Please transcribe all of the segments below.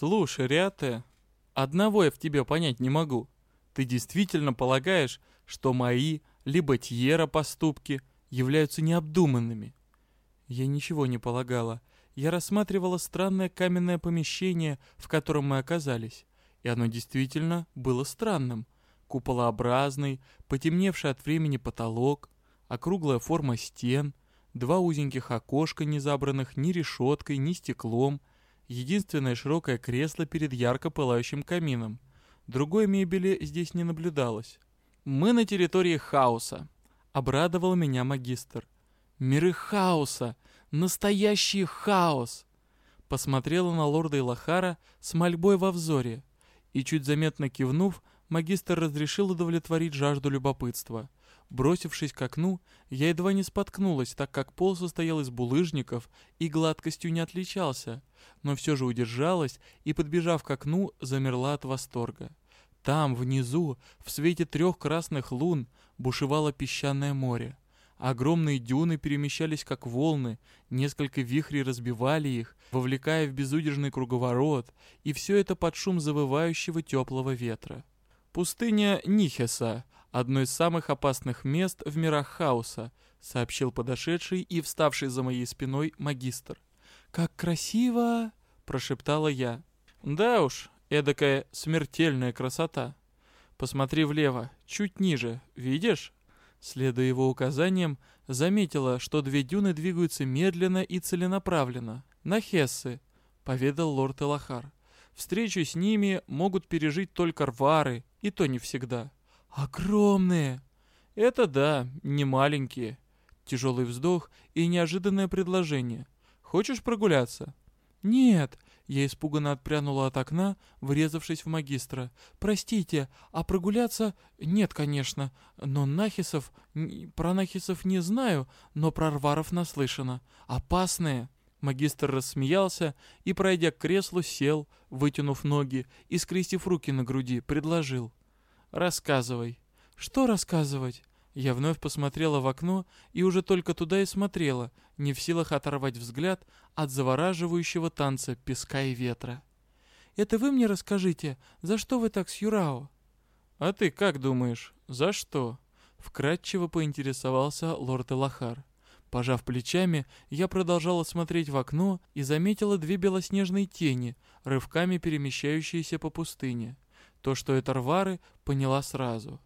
Слушай, Риате, одного я в тебе понять не могу. Ты действительно полагаешь, что мои, либо Тьера поступки являются необдуманными? Я ничего не полагала. Я рассматривала странное каменное помещение, в котором мы оказались. И оно действительно было странным. Куполообразный, потемневший от времени потолок, округлая форма стен, два узеньких окошка, не забранных ни решеткой, ни стеклом, единственное широкое кресло перед ярко пылающим камином. Другой мебели здесь не наблюдалось. «Мы на территории хаоса», — обрадовал меня магистр. «Миры хаоса! Настоящий хаос!» Посмотрела на лорда Илахара с мольбой во взоре, и, чуть заметно кивнув, магистр разрешил удовлетворить жажду любопытства. Бросившись к окну, я едва не споткнулась, так как пол состоял из булыжников и гладкостью не отличался, но все же удержалась и, подбежав к окну, замерла от восторга. Там, внизу, в свете трех красных лун, бушевало песчаное море. Огромные дюны перемещались как волны, несколько вихрей разбивали их, вовлекая в безудержный круговорот, и все это под шум завывающего теплого ветра. Пустыня Нихеса, одно из самых опасных мест в мирах хаоса, сообщил подошедший и вставший за моей спиной магистр. «Как красиво!» – прошептала я. «Да уж, эдакая смертельная красота. Посмотри влево, чуть ниже, видишь?» Следуя его указаниям, заметила, что две дюны двигаются медленно и целенаправленно. «На Хессы», — поведал лорд Элахар. «Встречу с ними могут пережить только рвары, и то не всегда». «Огромные!» «Это да, не маленькие». Тяжелый вздох и неожиданное предложение. «Хочешь прогуляться?» «Нет, я испуганно отпрянула от окна, врезавшись в магистра. «Простите, а прогуляться? Нет, конечно. Но Нахисов... Про Нахисов не знаю, но про Рваров наслышано. Опасные!» Магистр рассмеялся и, пройдя к креслу, сел, вытянув ноги и, скрестив руки на груди, предложил. «Рассказывай». «Что рассказывать?» Я вновь посмотрела в окно и уже только туда и смотрела, не в силах оторвать взгляд от завораживающего танца песка и ветра. «Это вы мне расскажите, за что вы так с Юрао?» «А ты как думаешь, за что?» Вкратчиво поинтересовался лорд Элахар. Пожав плечами, я продолжала смотреть в окно и заметила две белоснежные тени, рывками перемещающиеся по пустыне. То, что это рвары, поняла сразу.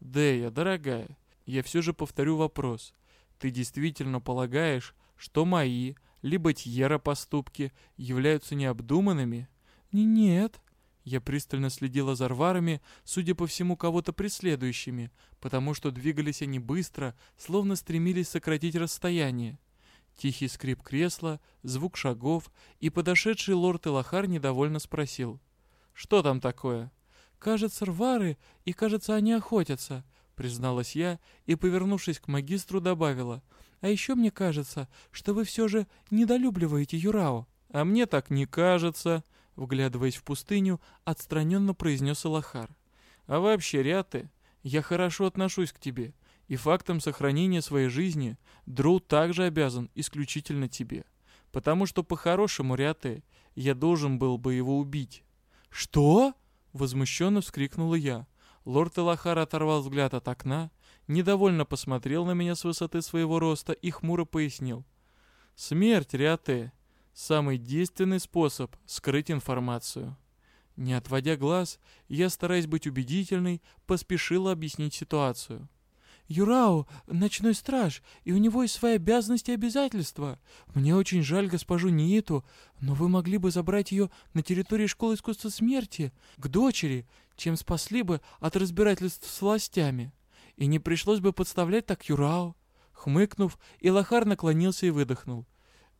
Дея, дорогая, я все же повторю вопрос. Ты действительно полагаешь, что мои, либо Тьера поступки являются необдуманными? Нет. Я пристально следила за рварами, судя по всему, кого-то преследующими, потому что двигались они быстро, словно стремились сократить расстояние. Тихий скрип кресла, звук шагов, и подошедший лорд Элахар недовольно спросил. «Что там такое?» «Кажется, рвары, и, кажется, они охотятся», — призналась я и, повернувшись к магистру, добавила. «А еще мне кажется, что вы все же недолюбливаете Юрао». «А мне так не кажется», — вглядываясь в пустыню, отстраненно произнес Алахар. «А вообще, Ряты, я хорошо отношусь к тебе, и фактом сохранения своей жизни Дроу также обязан исключительно тебе. Потому что по-хорошему, Ряты, я должен был бы его убить». «Что?» Возмущенно вскрикнула я. Лорд Элахар оторвал взгляд от окна, недовольно посмотрел на меня с высоты своего роста и хмуро пояснил. «Смерть, Риате, самый действенный способ скрыть информацию». Не отводя глаз, я, стараясь быть убедительной, поспешила объяснить ситуацию. Юрао — ночной страж, и у него есть свои обязанности и обязательства. Мне очень жаль госпожу Нииту, но вы могли бы забрать ее на территории школы искусства смерти, к дочери, чем спасли бы от разбирательств с властями. И не пришлось бы подставлять так Юрао». Хмыкнув, Илахар наклонился и выдохнул.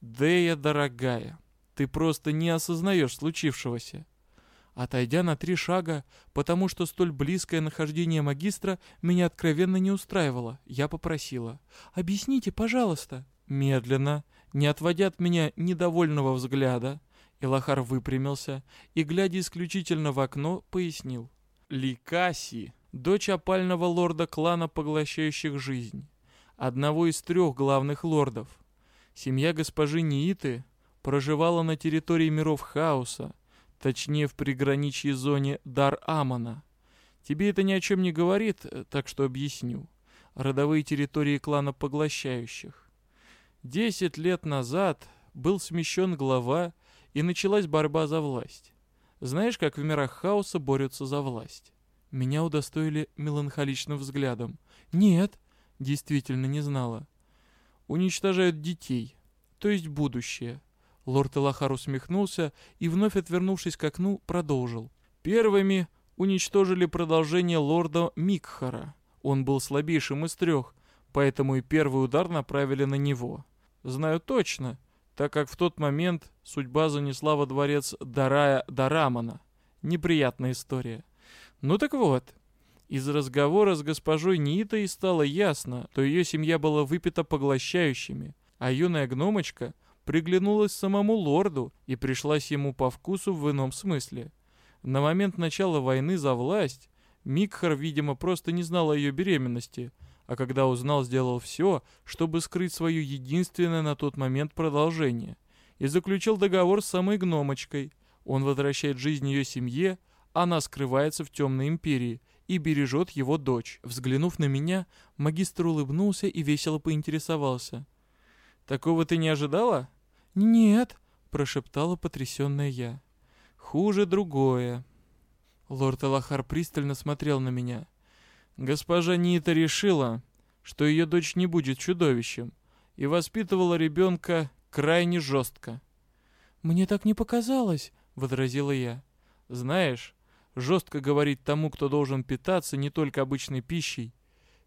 «Дея, дорогая, ты просто не осознаешь случившегося. Отойдя на три шага, потому что столь близкое нахождение магистра меня откровенно не устраивало, я попросила. «Объясните, пожалуйста». Медленно, не отводя от меня недовольного взгляда, Илахар выпрямился и, глядя исключительно в окно, пояснил. Ликаси, дочь опального лорда клана, поглощающих жизнь, одного из трех главных лордов. Семья госпожи Нииты проживала на территории миров хаоса, точнее в приграничьей зоне Дар-Амана. Тебе это ни о чем не говорит, э, так что объясню. Родовые территории клана поглощающих. Десять лет назад был смещен глава, и началась борьба за власть. Знаешь, как в мирах хаоса борются за власть? Меня удостоили меланхоличным взглядом. Нет, действительно не знала. Уничтожают детей, то есть будущее. Лорд Элахар усмехнулся и, вновь отвернувшись к окну, продолжил. Первыми уничтожили продолжение лорда Микхара. Он был слабейшим из трех, поэтому и первый удар направили на него. Знаю точно, так как в тот момент судьба занесла во дворец Дарая Дарамана. Неприятная история. Ну так вот, из разговора с госпожой Нитой стало ясно, что ее семья была выпита поглощающими, а юная гномочка приглянулась самому лорду и пришлась ему по вкусу в ином смысле. На момент начала войны за власть Микхар, видимо, просто не знал о ее беременности, а когда узнал, сделал все, чтобы скрыть свое единственное на тот момент продолжение, и заключил договор с самой гномочкой. Он возвращает жизнь ее семье, она скрывается в темной империи и бережет его дочь. Взглянув на меня, магистр улыбнулся и весело поинтересовался. «Такого ты не ожидала?» «Нет», — прошептала потрясенная я. «Хуже другое». Лорд Алахар пристально смотрел на меня. Госпожа Нита решила, что ее дочь не будет чудовищем, и воспитывала ребенка крайне жестко. «Мне так не показалось», — возразила я. «Знаешь, жестко говорить тому, кто должен питаться не только обычной пищей.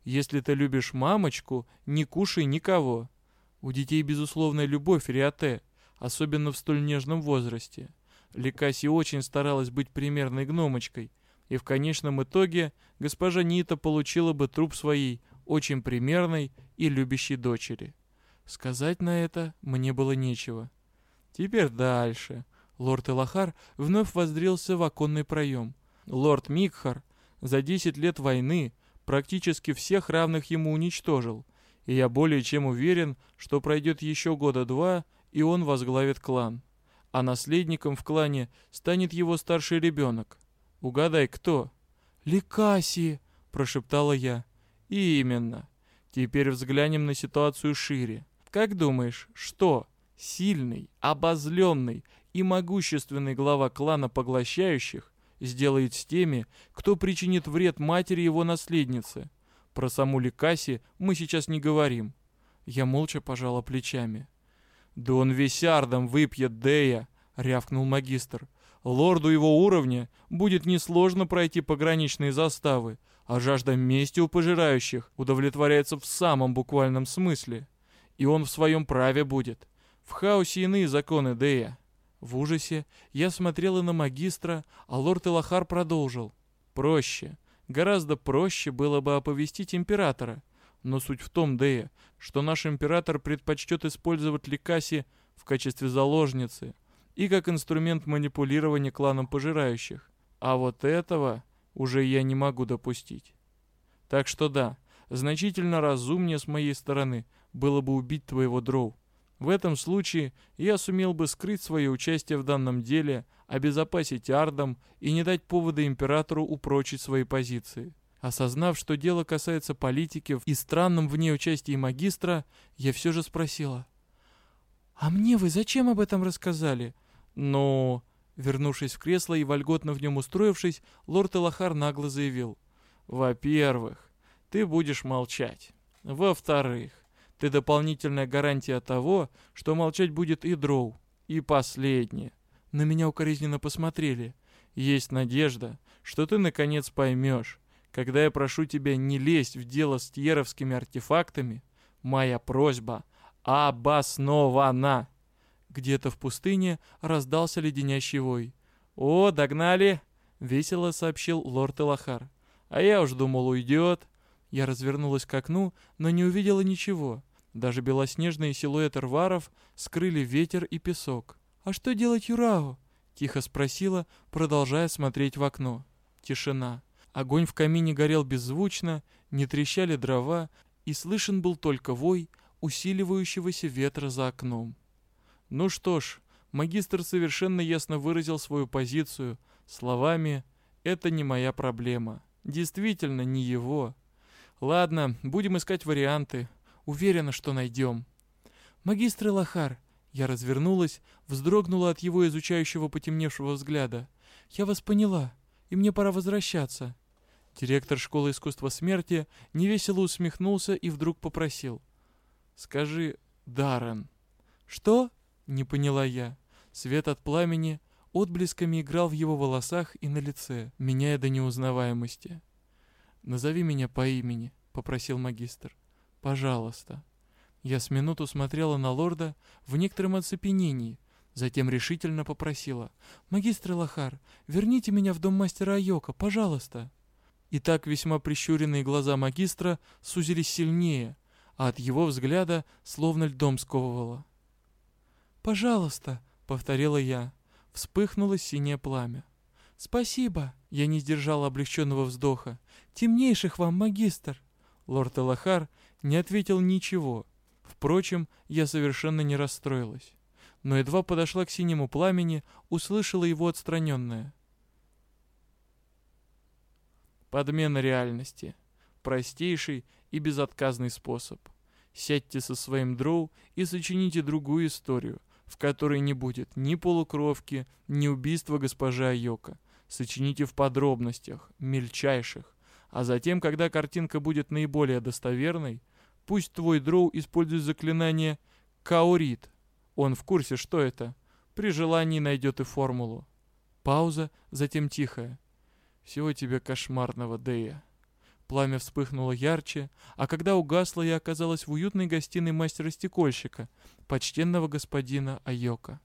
Если ты любишь мамочку, не кушай никого. У детей безусловная любовь, Риате, особенно в столь нежном возрасте. Ликаси очень старалась быть примерной гномочкой, и в конечном итоге госпожа Нита получила бы труп своей очень примерной и любящей дочери. Сказать на это мне было нечего. Теперь дальше. Лорд Элахар вновь воздрился в оконный проем. Лорд Микхар за 10 лет войны практически всех равных ему уничтожил, и я более чем уверен, что пройдет еще года два, и он возглавит клан а наследником в клане станет его старший ребенок. Угадай, кто?» «Ликаси!» — прошептала я. «Именно. Теперь взглянем на ситуацию шире. Как думаешь, что сильный, обозленный и могущественный глава клана поглощающих сделает с теми, кто причинит вред матери его наследницы? Про саму Ликаси мы сейчас не говорим». Я молча пожала плечами. «Да он весь ардом выпьет Дея!» — рявкнул магистр. «Лорду его уровня будет несложно пройти пограничные заставы, а жажда мести у пожирающих удовлетворяется в самом буквальном смысле. И он в своем праве будет. В хаосе иные законы Дея». В ужасе я смотрела на магистра, а лорд Элахар продолжил. «Проще, гораздо проще было бы оповестить императора, но суть в том, Дея, что наш император предпочтет использовать Ликаси в качестве заложницы и как инструмент манипулирования кланом пожирающих. А вот этого уже я не могу допустить. Так что да, значительно разумнее с моей стороны было бы убить твоего дроу. В этом случае я сумел бы скрыть свое участие в данном деле, обезопасить Ардам и не дать повода императору упрочить свои позиции. Осознав, что дело касается политики и странном в ней участии магистра, я все же спросила. «А мне вы зачем об этом рассказали?» «Ну...» Вернувшись в кресло и вольготно в нем устроившись, лорд Элахар нагло заявил. «Во-первых, ты будешь молчать. Во-вторых, ты дополнительная гарантия того, что молчать будет и Дроу. И последнее. На меня укоризненно посмотрели. Есть надежда, что ты наконец поймешь, когда я прошу тебя не лезть в дело с тьеровскими артефактами, моя просьба обоснована. Где-то в пустыне раздался леденящий вой. «О, догнали!» — весело сообщил лорд Элахар. «А я уж думал, уйдет». Я развернулась к окну, но не увидела ничего. Даже белоснежные силуэты рваров скрыли ветер и песок. «А что делать Юрао?» — тихо спросила, продолжая смотреть в окно. Тишина. Огонь в камине горел беззвучно, не трещали дрова, и слышен был только вой усиливающегося ветра за окном. Ну что ж, Магистр совершенно ясно выразил свою позицию словами «это не моя проблема». Действительно, не его. Ладно, будем искать варианты. Уверена, что найдем. Магистр Лохар, я развернулась, вздрогнула от его изучающего потемневшего взгляда. «Я вас поняла, и мне пора возвращаться». Директор школы искусства смерти невесело усмехнулся и вдруг попросил. «Скажи, Даррен». «Что?» — не поняла я. Свет от пламени отблесками играл в его волосах и на лице, меняя до неузнаваемости. «Назови меня по имени», — попросил магистр. «Пожалуйста». Я с минуту смотрела на лорда в некотором оцепенении, затем решительно попросила. «Магистр Лохар, верните меня в дом мастера Айока, пожалуйста!» И так весьма прищуренные глаза магистра сузились сильнее, а от его взгляда словно льдом сковывало. «Пожалуйста!» — повторила я. Вспыхнуло синее пламя. «Спасибо!» — я не сдержала облегченного вздоха. «Темнейших вам, магистр!» Лорд Элахар не ответил ничего, Впрочем, я совершенно не расстроилась. Но едва подошла к синему пламени, услышала его отстраненное. Подмена реальности. Простейший и безотказный способ. Сядьте со своим дроу и сочините другую историю, в которой не будет ни полукровки, ни убийства госпожи Айока. Сочините в подробностях, мельчайших. А затем, когда картинка будет наиболее достоверной, Пусть твой дроу использует заклинание «Каорит». Он в курсе, что это. При желании найдет и формулу. Пауза, затем тихая. «Всего тебе кошмарного, Дея». Пламя вспыхнуло ярче, а когда угасло, я оказалась в уютной гостиной мастера-стекольщика, почтенного господина Айока.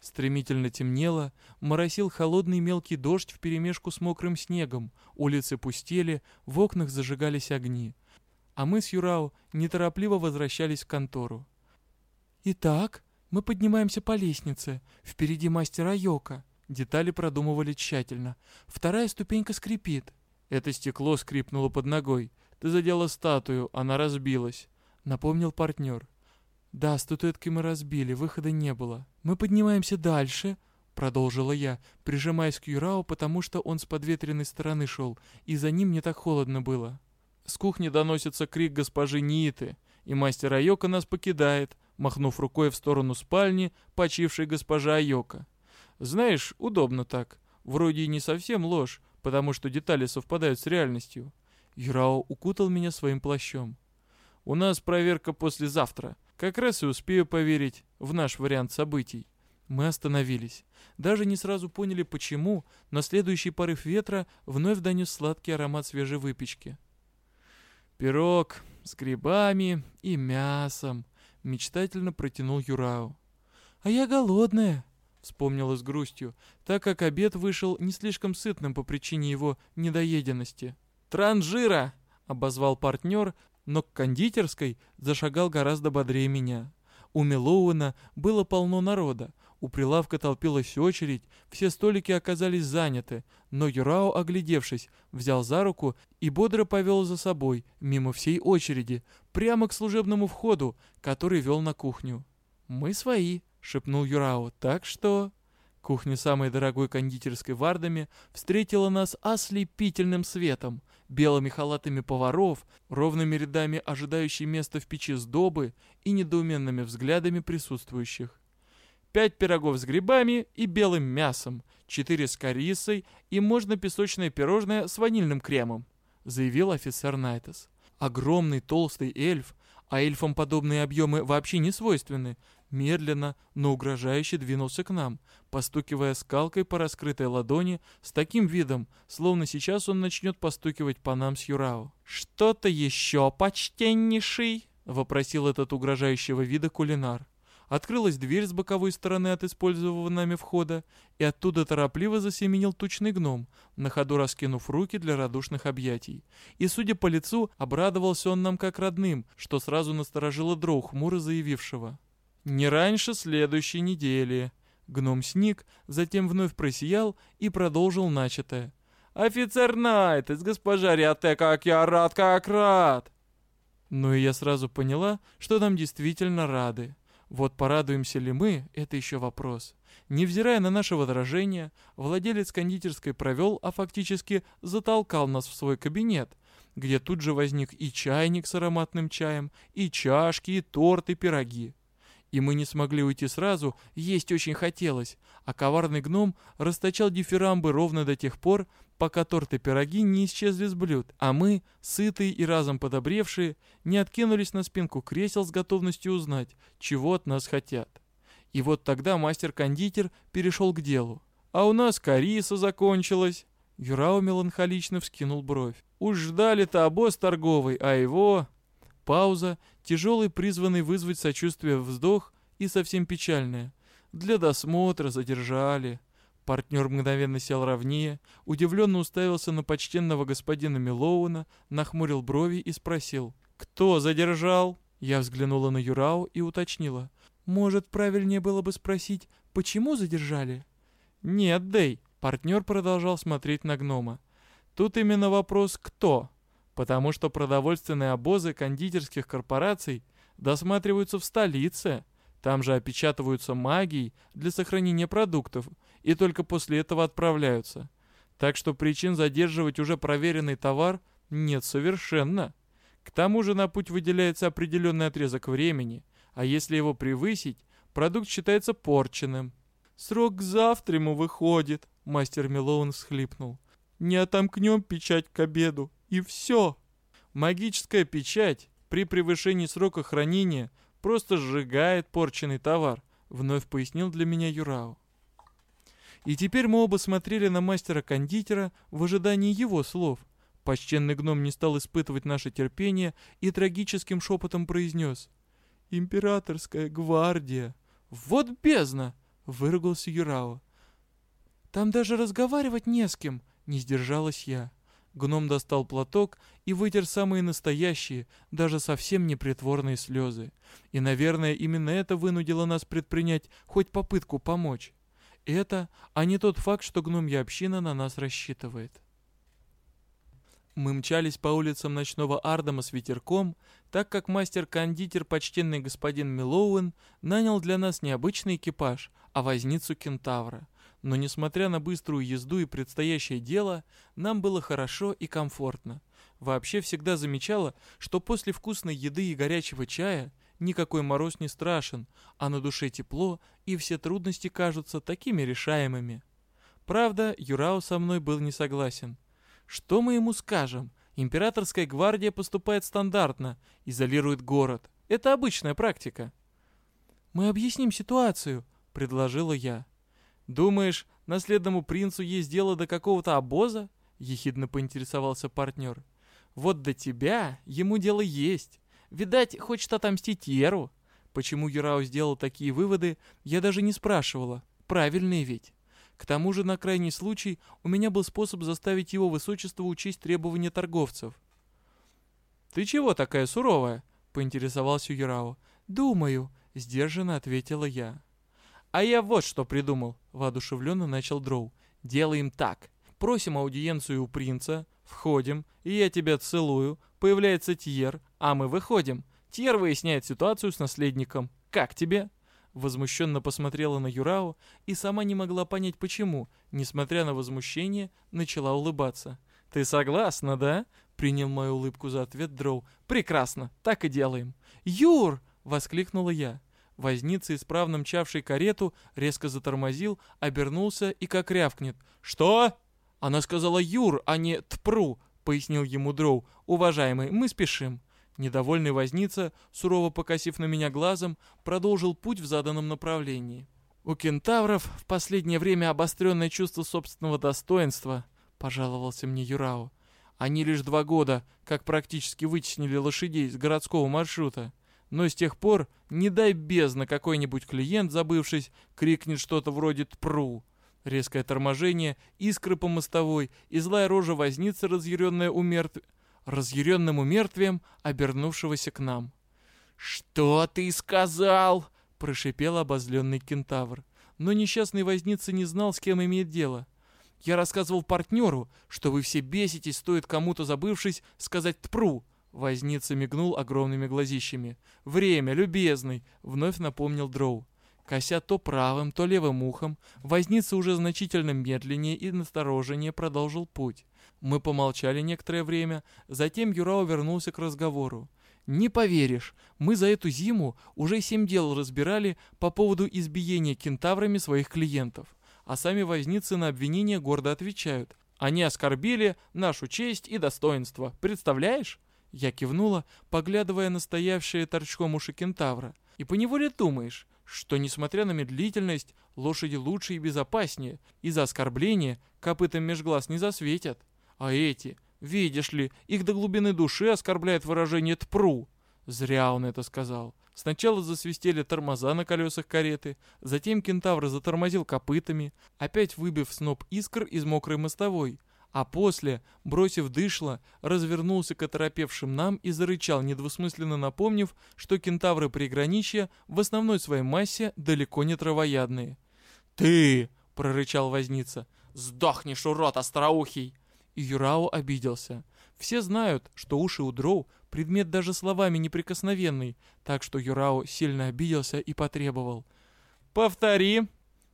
Стремительно темнело, моросил холодный мелкий дождь вперемешку с мокрым снегом, улицы пустели, в окнах зажигались огни а мы с Юрао неторопливо возвращались в контору. «Итак, мы поднимаемся по лестнице. Впереди мастер Айока». Детали продумывали тщательно. Вторая ступенька скрипит. Это стекло скрипнуло под ногой. Ты задела статую, она разбилась. Напомнил партнер. Да, статуэтки мы разбили, выхода не было. Мы поднимаемся дальше, продолжила я, прижимаясь к Юрао, потому что он с подветренной стороны шел, и за ним не так холодно было. С кухни доносится крик госпожи Ниты, и мастер Айока нас покидает, махнув рукой в сторону спальни почившей госпожа Айока. Знаешь, удобно так. Вроде и не совсем ложь, потому что детали совпадают с реальностью. Юрао укутал меня своим плащом. У нас проверка послезавтра. Как раз и успею поверить в наш вариант событий. Мы остановились. Даже не сразу поняли почему, но следующий порыв ветра вновь донес сладкий аромат свежей выпечки. «Пирог с грибами и мясом», — мечтательно протянул Юрау. «А я голодная», — вспомнила с грустью, так как обед вышел не слишком сытным по причине его недоеденности. «Транжира!» — обозвал партнер, но к кондитерской зашагал гораздо бодрее меня. У Мелоуэна было полно народа, у прилавка толпилась очередь, все столики оказались заняты, но Юрао, оглядевшись, взял за руку и бодро повел за собой, мимо всей очереди, прямо к служебному входу, который вел на кухню. «Мы свои», — шепнул Юрао, — «так что...» Кухня самой дорогой кондитерской в Ардаме встретила нас ослепительным светом, белыми халатами поваров, ровными рядами ожидающей места в печи сдобы и недоуменными взглядами присутствующих пять пирогов с грибами и белым мясом, четыре с корицей и можно песочное пирожное с ванильным кремом», — заявил офицер Найтес. Огромный толстый эльф, а эльфам подобные объемы вообще не свойственны, медленно, но угрожающе двинулся к нам, постукивая скалкой по раскрытой ладони с таким видом, словно сейчас он начнет постукивать по нам с Юрао. «Что-то еще, почтеннейший?» — вопросил этот угрожающего вида кулинар. Открылась дверь с боковой стороны от использованного нами входа, и оттуда торопливо засеменил тучный гном, на ходу раскинув руки для радушных объятий. И, судя по лицу, обрадовался он нам как родным, что сразу насторожило дроу хмуро заявившего. «Не раньше следующей недели». Гном сник, затем вновь просиял и продолжил начатое. «Офицер Найтес, госпожа Риате, как я рад, как рад!» Ну и я сразу поняла, что нам действительно рады. Вот порадуемся ли мы, это еще вопрос. Невзирая на наше возражение, владелец кондитерской провел, а фактически затолкал нас в свой кабинет, где тут же возник и чайник с ароматным чаем, и чашки, и торт, и пироги. И мы не смогли уйти сразу, есть очень хотелось, а коварный гном расточал дифирамбы ровно до тех пор, пока торт и пироги не исчезли с блюд, а мы, сытые и разом подобревшие, не откинулись на спинку кресел с готовностью узнать, чего от нас хотят. И вот тогда мастер-кондитер перешел к делу. «А у нас кориса закончилась!» Юрао меланхолично вскинул бровь. «Уж ждали-то обоз торговый, а его...» Пауза, тяжелый, призванный вызвать сочувствие вздох и совсем печальное. «Для досмотра задержали». Партнер мгновенно сел ровнее, удивленно уставился на почтенного господина Милоуна, нахмурил брови и спросил. «Кто задержал?» Я взглянула на Юрау и уточнила. «Может, правильнее было бы спросить, почему задержали?» «Нет, Дэй», — партнер продолжал смотреть на гнома. «Тут именно вопрос «кто?», потому что продовольственные обозы кондитерских корпораций досматриваются в столице, там же опечатываются магией для сохранения продуктов и только после этого отправляются. Так что причин задерживать уже проверенный товар нет совершенно. К тому же на путь выделяется определенный отрезок времени, а если его превысить, продукт считается порченным. «Срок завтра ему выходит», — мастер Милоун всхлипнул. «Не отомкнем печать к обеду, и все». Магическая печать при превышении срока хранения просто сжигает порченный товар», — вновь пояснил для меня Юрао. И теперь мы оба смотрели на мастера-кондитера в ожидании его слов. Почтенный гном не стал испытывать наше терпение и трагическим шепотом произнес. «Императорская гвардия!» «Вот бездна!» — выругался Юрао. «Там даже разговаривать не с кем!» — не сдержалась я. Гном достал платок и вытер самые настоящие, даже совсем непритворные слезы. И, наверное, именно это вынудило нас предпринять хоть попытку помочь. Это, а не тот факт, что гномья община на нас рассчитывает. Мы мчались по улицам ночного Ардама с ветерком, так как мастер-кондитер, почтенный господин Милоуэн, нанял для нас не обычный экипаж, а возницу кентавра. Но несмотря на быструю езду и предстоящее дело, нам было хорошо и комфортно. Вообще всегда замечала, что после вкусной еды и горячего чая никакой мороз не страшен, а на душе тепло, и все трудности кажутся такими решаемыми. Правда, Юрао со мной был не согласен. Что мы ему скажем? Императорская гвардия поступает стандартно, изолирует город. Это обычная практика. «Мы объясним ситуацию», — предложила я. «Думаешь, наследному принцу есть дело до какого-то обоза?» — ехидно поинтересовался партнер. «Вот до тебя ему дело есть. Видать, хочет отомстить Еру». Почему Юрау сделал такие выводы, я даже не спрашивала. Правильные ведь. К тому же, на крайний случай, у меня был способ заставить его высочество учесть требования торговцев. «Ты чего такая суровая?» — поинтересовался Юрао. «Думаю», — сдержанно ответила я. «А я вот что придумал», — воодушевленно начал Дроу. «Делаем так. Просим аудиенцию у принца, входим, и я тебя целую, появляется Тьер, а мы выходим. Тьер выясняет ситуацию с наследником. Как тебе?» Возмущенно посмотрела на Юрао и сама не могла понять почему, несмотря на возмущение, начала улыбаться. «Ты согласна, да?» — принял мою улыбку за ответ Дроу. «Прекрасно, так и делаем». «Юр!» — воскликнула я. Возница, исправно мчавший карету, резко затормозил, обернулся и как рявкнет. «Что?» «Она сказала Юр, а не Тпру», — пояснил ему Дроу. «Уважаемый, мы спешим». Недовольный возница, сурово покосив на меня глазом, продолжил путь в заданном направлении. «У кентавров в последнее время обостренное чувство собственного достоинства», — пожаловался мне Юрао. «Они лишь два года, как практически вытеснили лошадей с городского маршрута. Но с тех пор, не дай бездна, какой-нибудь клиент, забывшись, крикнет что-то вроде «тпру». Резкое торможение, искры по мостовой и злая рожа возницы, разъяренная умертв... разъяренным умертвием, обернувшегося к нам. «Что ты сказал?» — прошипел обозленный кентавр. Но несчастный возница не знал, с кем имеет дело. Я рассказывал партнеру, что вы все беситесь, стоит кому-то забывшись сказать «тпру», Возница мигнул огромными глазищами. «Время, любезный!» — вновь напомнил Дроу. Кося то правым, то левым ухом, возница уже значительно медленнее и настороженнее продолжил путь. Мы помолчали некоторое время, затем Юрао вернулся к разговору. «Не поверишь, мы за эту зиму уже семь дел разбирали по поводу избиения кентаврами своих клиентов, а сами возницы на обвинения гордо отвечают. Они оскорбили нашу честь и достоинство, представляешь?» Я кивнула, поглядывая на стоявшие торчком уши кентавра. «И поневоле думаешь, что, несмотря на медлительность, лошади лучше и безопаснее, и за оскорбление копытом меж глаз не засветят. А эти, видишь ли, их до глубины души оскорбляет выражение «тпру». Зря он это сказал. Сначала засвистели тормоза на колесах кареты, затем кентавр затормозил копытами, опять выбив сноп искр из мокрой мостовой — а после, бросив дышло, развернулся к оторопевшим нам и зарычал, недвусмысленно напомнив, что кентавры приграничья в основной своей массе далеко не травоядные. «Ты!» — прорычал возница. «Сдохнешь, урод остроухий!» И Юрао обиделся. Все знают, что уши у дроу — предмет даже словами неприкосновенный, так что Юрао сильно обиделся и потребовал. «Повтори!»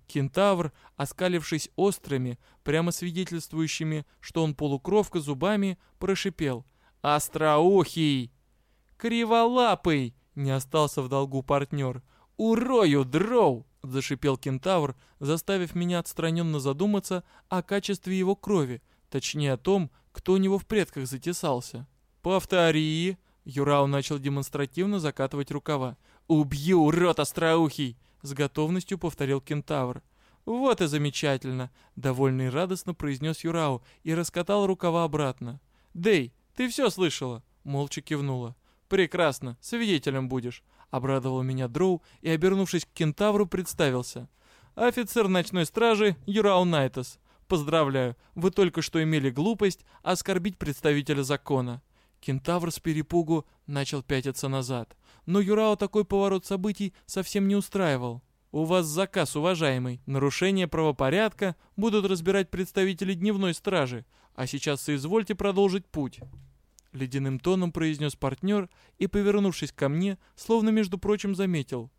Кентавр, оскалившись острыми, прямо свидетельствующими, что он полукровка зубами, прошипел. «Остроухий!» «Криволапый!» — не остался в долгу партнер. «Урою, дроу!» — зашипел кентавр, заставив меня отстраненно задуматься о качестве его крови, точнее о том, кто у него в предках затесался. «Повтори!» — Юрау начал демонстративно закатывать рукава. «Убью, урод остроухий!» — с готовностью повторил кентавр. «Вот и замечательно!» — довольно и радостно произнес Юрау и раскатал рукава обратно. «Дэй, ты все слышала?» — молча кивнула. «Прекрасно, свидетелем будешь!» — обрадовал меня Дроу и, обернувшись к кентавру, представился. «Офицер ночной стражи Юрау Найтас. Поздравляю, вы только что имели глупость оскорбить представителя закона». Кентавр с перепугу начал пятиться назад. Но Юрао такой поворот событий совсем не устраивал. «У вас заказ, уважаемый. Нарушение правопорядка будут разбирать представители дневной стражи, а сейчас соизвольте продолжить путь». Ледяным тоном произнес партнер и, повернувшись ко мне, словно между прочим заметил.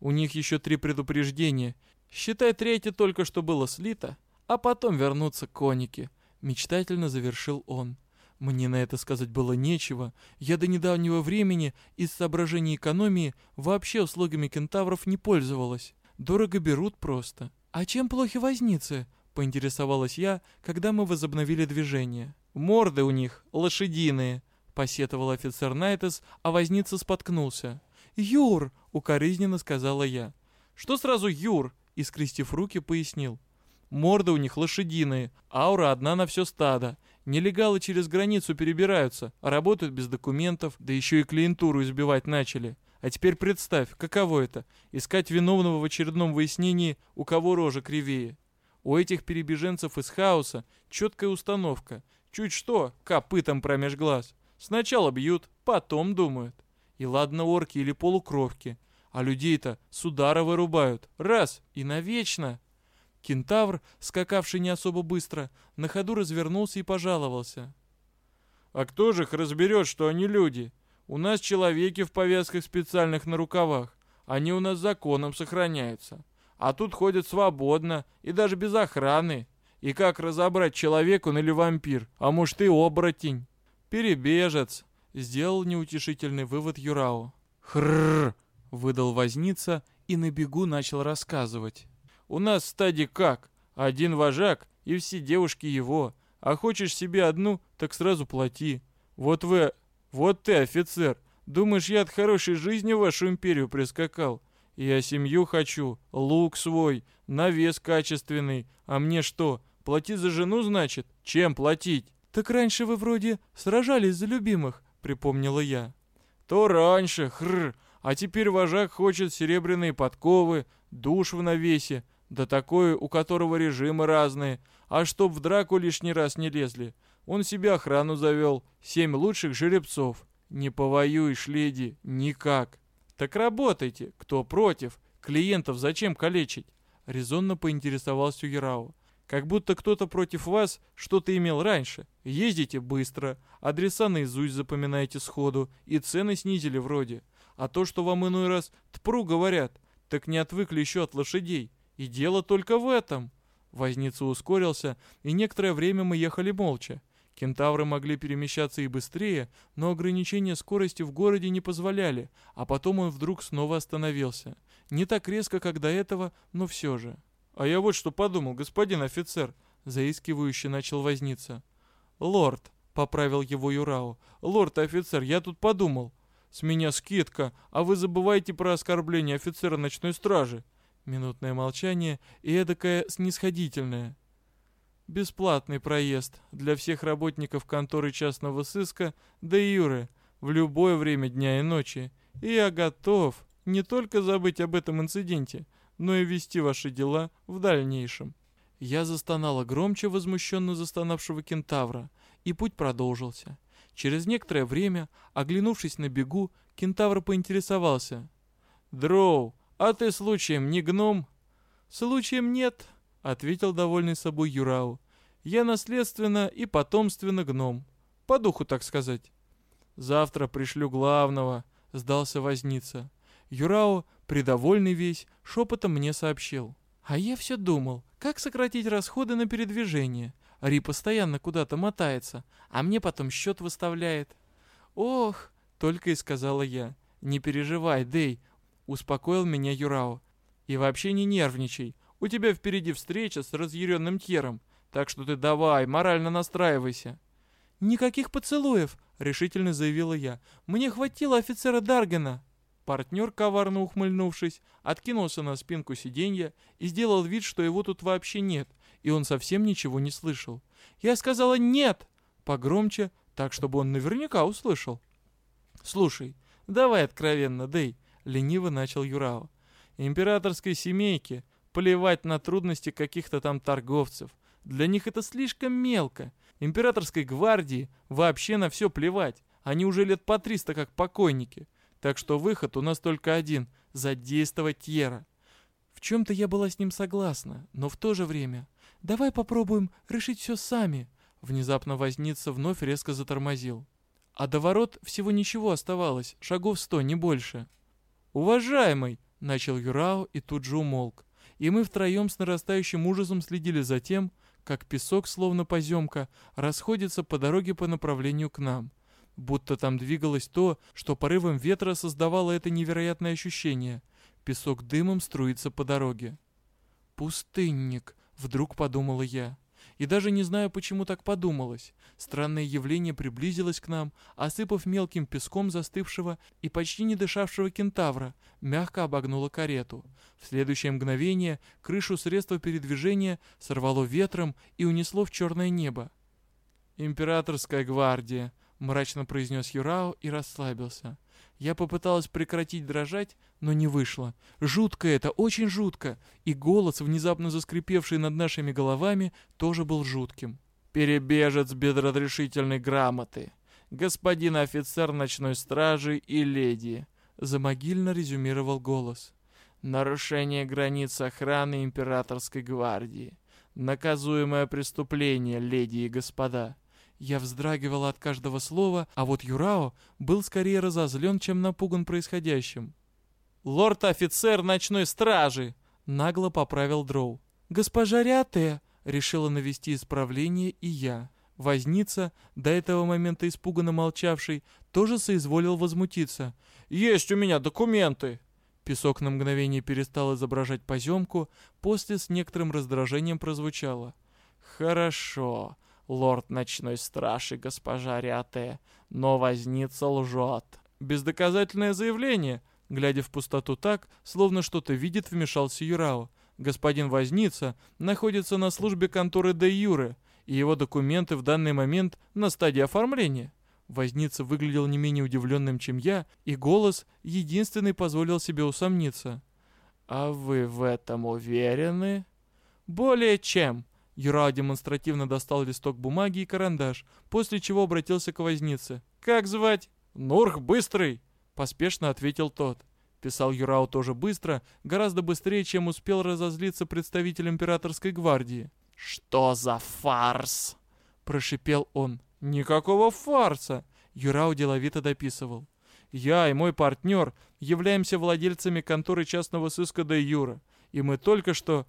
«У них еще три предупреждения. Считай, третье только что было слито, а потом вернутся коники», — мечтательно завершил он. Мне на это сказать было нечего. Я до недавнего времени из соображений экономии вообще услугами кентавров не пользовалась. Дорого берут просто. А чем плохи возницы? Поинтересовалась я, когда мы возобновили движение. Морды у них лошадиные, посетовал офицер Найтес, а возница споткнулся. «Юр!» — укоризненно сказала я. «Что сразу Юр?» — и, скрестив руки, пояснил. «Морды у них лошадиные, аура одна на все стадо. Нелегалы через границу перебираются, работают без документов, да еще и клиентуру избивать начали. А теперь представь, каково это — искать виновного в очередном выяснении, у кого рожа кривее. У этих перебеженцев из хаоса четкая установка. Чуть что, копытом промеж глаз. Сначала бьют, потом думают. И ладно орки или полукровки. А людей-то с удара вырубают. Раз и навечно. Кентавр, скакавший не особо быстро, на ходу развернулся и пожаловался. «А кто же их разберет, что они люди? У нас человеки в повязках специальных на рукавах. Они у нас законом сохраняются. А тут ходят свободно и даже без охраны. И как разобрать, человек он или вампир? А может и оборотень?» «Перебежец», — сделал неутешительный вывод Юрао. «Хрррр», — выдал возница и на бегу начал рассказывать. У нас в стаде как? Один вожак, и все девушки его. А хочешь себе одну, так сразу плати. Вот вы... Вот ты, офицер. Думаешь, я от хорошей жизни в вашу империю прискакал? Я семью хочу, лук свой, навес качественный. А мне что, плати за жену, значит? Чем платить? Так раньше вы вроде сражались за любимых, припомнила я. То раньше, хр, а теперь вожак хочет серебряные подковы, душ в навесе, да такой, у которого режимы разные. А чтоб в драку лишний раз не лезли. Он себе охрану завел. Семь лучших жеребцов. Не повоюешь, леди, никак. Так работайте. Кто против? Клиентов зачем калечить? Резонно поинтересовался Юрау. Как будто кто-то против вас что-то имел раньше. Ездите быстро, адреса наизусть запоминаете сходу, и цены снизили вроде. А то, что вам иной раз тпру говорят, так не отвыкли еще от лошадей. И дело только в этом. Возница ускорился, и некоторое время мы ехали молча. Кентавры могли перемещаться и быстрее, но ограничения скорости в городе не позволяли, а потом он вдруг снова остановился. Не так резко, как до этого, но все же. «А я вот что подумал, господин офицер», — заискивающе начал возниться. «Лорд», — поправил его Юрау, — «лорд-офицер, я тут подумал. С меня скидка, а вы забываете про оскорбление офицера ночной стражи». Минутное молчание и эдакое снисходительное. Бесплатный проезд для всех работников конторы частного сыска, да и Юры, в любое время дня и ночи. И я готов не только забыть об этом инциденте, но и вести ваши дела в дальнейшем. Я застонала громче возмущенно застонавшего кентавра, и путь продолжился. Через некоторое время, оглянувшись на бегу, кентавр поинтересовался. «Дроу, а ты случаем не гном?» «Случаем нет», — ответил довольный собой Юрау. «Я наследственно и потомственно гном. По духу, так сказать». «Завтра пришлю главного», — сдался возница. Юрао, придовольный весь, шепотом мне сообщил. А я все думал, как сократить расходы на передвижение. Ри постоянно куда-то мотается, а мне потом счет выставляет. Ох, только и сказала я. Не переживай, Дэй, успокоил меня Юрао. И вообще не нервничай. У тебя впереди встреча с разъяренным Тьером, так что ты давай, морально настраивайся. «Никаких поцелуев!» — решительно заявила я. «Мне хватило офицера Даргена!» Партнер, коварно ухмыльнувшись, откинулся на спинку сиденья и сделал вид, что его тут вообще нет, и он совсем ничего не слышал. «Я сказала нет!» Погромче, так, чтобы он наверняка услышал. «Слушай, давай откровенно, Дэй», — лениво начал Юрао. «Императорской семейке плевать на трудности каких-то там торговцев. Для них это слишком мелко. Императорской гвардии вообще на все плевать. Они уже лет по триста как покойники. Так что выход у нас только один — задействовать Тьера. В чем-то я была с ним согласна, но в то же время... Давай попробуем решить все сами. Внезапно возница вновь резко затормозил. А до ворот всего ничего оставалось, шагов сто, не больше. «Уважаемый!» — начал Юрао и тут же умолк. И мы втроем с нарастающим ужасом следили за тем, как песок, словно поземка, расходится по дороге по направлению к нам — будто там двигалось то, что порывом ветра создавало это невероятное ощущение. Песок дымом струится по дороге. «Пустынник», — вдруг подумала я. И даже не знаю, почему так подумалось. Странное явление приблизилось к нам, осыпав мелким песком застывшего и почти не дышавшего кентавра, мягко обогнуло карету. В следующее мгновение крышу средства передвижения сорвало ветром и унесло в черное небо. «Императорская гвардия», мрачно произнес Юрао и расслабился. Я попыталась прекратить дрожать, но не вышло. Жутко это, очень жутко. И голос, внезапно заскрипевший над нашими головами, тоже был жутким. «Перебежец без разрешительной грамоты. Господин офицер ночной стражи и леди», — замогильно резюмировал голос. «Нарушение границ охраны императорской гвардии. Наказуемое преступление, леди и господа». Я вздрагивала от каждого слова, а вот Юрао был скорее разозлен, чем напуган происходящим. «Лорд-офицер ночной стражи!» — нагло поправил Дроу. «Госпожа Ряте!» — решила навести исправление и я. Возница, до этого момента испуганно молчавший, тоже соизволил возмутиться. «Есть у меня документы!» Песок на мгновение перестал изображать поземку, после с некоторым раздражением прозвучало. «Хорошо лорд ночной страж госпожа Риате, но возница лжет. Бездоказательное заявление. Глядя в пустоту так, словно что-то видит, вмешался Юрао. Господин Возница находится на службе конторы де Юре, и его документы в данный момент на стадии оформления. Возница выглядел не менее удивленным, чем я, и голос единственный позволил себе усомниться. «А вы в этом уверены?» «Более чем», Юра демонстративно достал листок бумаги и карандаш, после чего обратился к вознице. «Как звать?» «Нурх Быстрый!» — поспешно ответил тот. Писал Юрау тоже быстро, гораздо быстрее, чем успел разозлиться представитель императорской гвардии. «Что за фарс?» — прошипел он. «Никакого фарса!» — Юрау деловито дописывал. «Я и мой партнер являемся владельцами конторы частного сыска Де Юра, и мы только что...»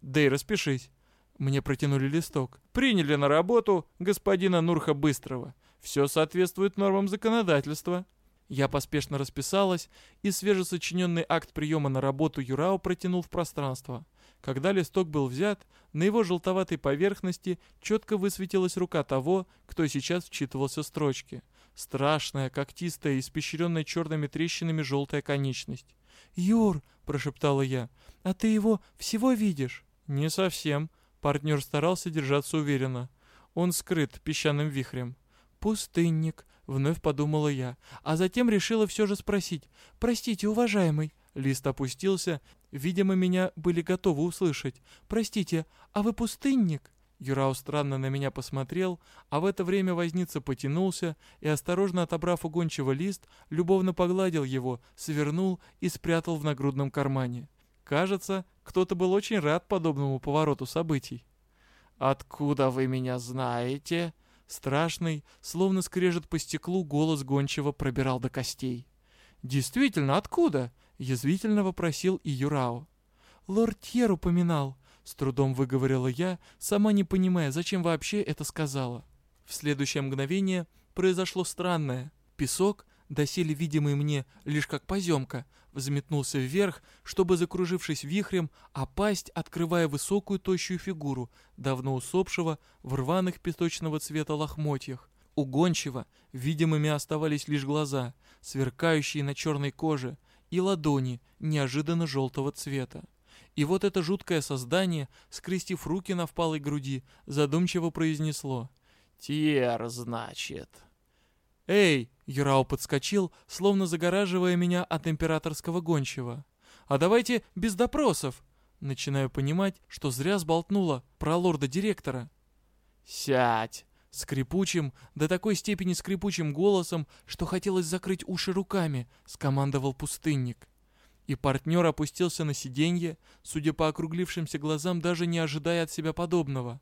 «Дэй, распишись». Мне протянули листок. «Приняли на работу господина Нурха Быстрого. Все соответствует нормам законодательства». Я поспешно расписалась, и свежесочиненный акт приема на работу Юрао протянул в пространство. Когда листок был взят, на его желтоватой поверхности четко высветилась рука того, кто сейчас вчитывался строчки. Страшная, когтистая, испещренная черными трещинами желтая конечность. «Юр!» – прошептала я. «А ты его всего видишь?» «Не совсем». Партнер старался держаться уверенно. Он скрыт песчаным вихрем. «Пустынник», — вновь подумала я, а затем решила все же спросить. «Простите, уважаемый». Лист опустился. Видимо, меня были готовы услышать. «Простите, а вы пустынник?» Юрау странно на меня посмотрел, а в это время возница потянулся и, осторожно отобрав у лист, любовно погладил его, свернул и спрятал в нагрудном кармане. Кажется, кто-то был очень рад подобному повороту событий. «Откуда вы меня знаете?» Страшный, словно скрежет по стеклу, голос гончего пробирал до костей. «Действительно, откуда?» — язвительно вопросил и Юрао. «Лорд Тьер упоминал», — с трудом выговорила я, сама не понимая, зачем вообще это сказала. В следующее мгновение произошло странное. Песок, доселе видимый мне лишь как поземка, взметнулся вверх, чтобы, закружившись вихрем, опасть, открывая высокую тощую фигуру, давно усопшего в рваных песочного цвета лохмотьях. У гончего видимыми оставались лишь глаза, сверкающие на черной коже, и ладони неожиданно желтого цвета. И вот это жуткое создание, скрестив руки на впалой груди, задумчиво произнесло «Тьер, значит». «Эй!» — Юрау подскочил, словно загораживая меня от императорского гончего. «А давайте без допросов!» Начинаю понимать, что зря сболтнула про лорда-директора. «Сядь!» — скрипучим, до такой степени скрипучим голосом, что хотелось закрыть уши руками, скомандовал пустынник. И партнер опустился на сиденье, судя по округлившимся глазам, даже не ожидая от себя подобного.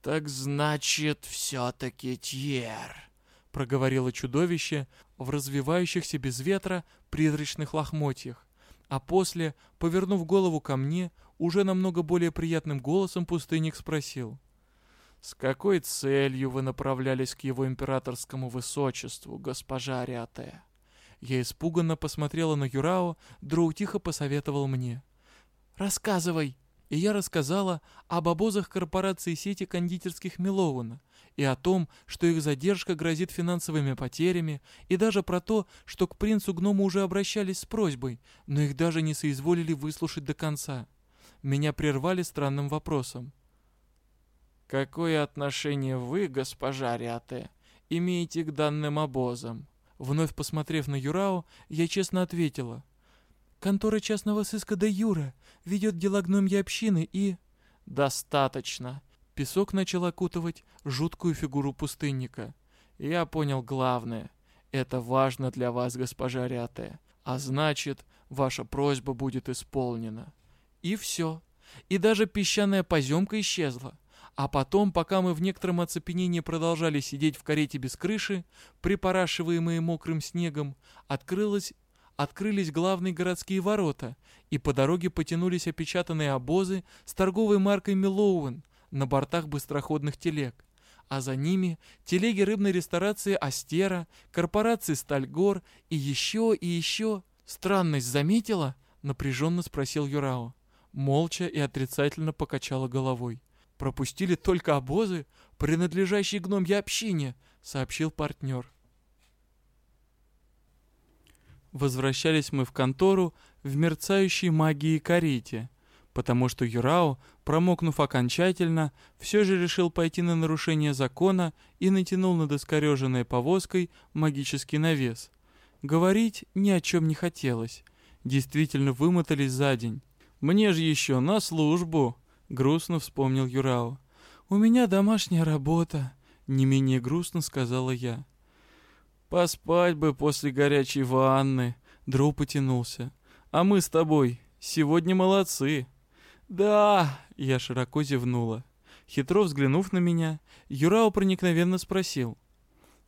«Так значит, все-таки Тьер!» — проговорило чудовище в развивающихся без ветра призрачных лохмотьях. А после, повернув голову ко мне, уже намного более приятным голосом пустынник спросил. «С какой целью вы направлялись к его императорскому высочеству, госпожа Ариате?» Я испуганно посмотрела на Юрао, Дроу тихо посоветовал мне. «Рассказывай!» И я рассказала об обозах корпорации сети кондитерских Милоуна, и о том, что их задержка грозит финансовыми потерями, и даже про то, что к принцу гному уже обращались с просьбой, но их даже не соизволили выслушать до конца. Меня прервали странным вопросом. «Какое отношение вы, госпожа Риате, имеете к данным обозам?» Вновь посмотрев на Юрао, я честно ответила. «Контора частного сыска де Юра ведет дела гномьей общины и...» «Достаточно. Песок начал окутывать жуткую фигуру пустынника. Я понял главное. Это важно для вас, госпожа Рятая. А значит, ваша просьба будет исполнена. И все. И даже песчаная поземка исчезла. А потом, пока мы в некотором оцепенении продолжали сидеть в карете без крыши, припорашиваемые мокрым снегом, открылась открылись главные городские ворота, и по дороге потянулись опечатанные обозы с торговой маркой Миллоуэн, на бортах быстроходных телег, а за ними телеги рыбной ресторации «Астера», корпорации «Стальгор» и еще, и еще. «Странность заметила?» — напряженно спросил Юрао. Молча и отрицательно покачала головой. «Пропустили только обозы, принадлежащие гномье общине», — сообщил партнер. Возвращались мы в контору в мерцающей магии карете потому что Юрао, промокнув окончательно, все же решил пойти на нарушение закона и натянул над искореженной повозкой магический навес. Говорить ни о чем не хотелось. Действительно вымотались за день. «Мне же еще на службу!» — грустно вспомнил Юрао. «У меня домашняя работа», — не менее грустно сказала я. «Поспать бы после горячей ванны», — Дроу потянулся. «А мы с тобой сегодня молодцы». «Да!» — я широко зевнула. Хитро взглянув на меня, Юрао проникновенно спросил.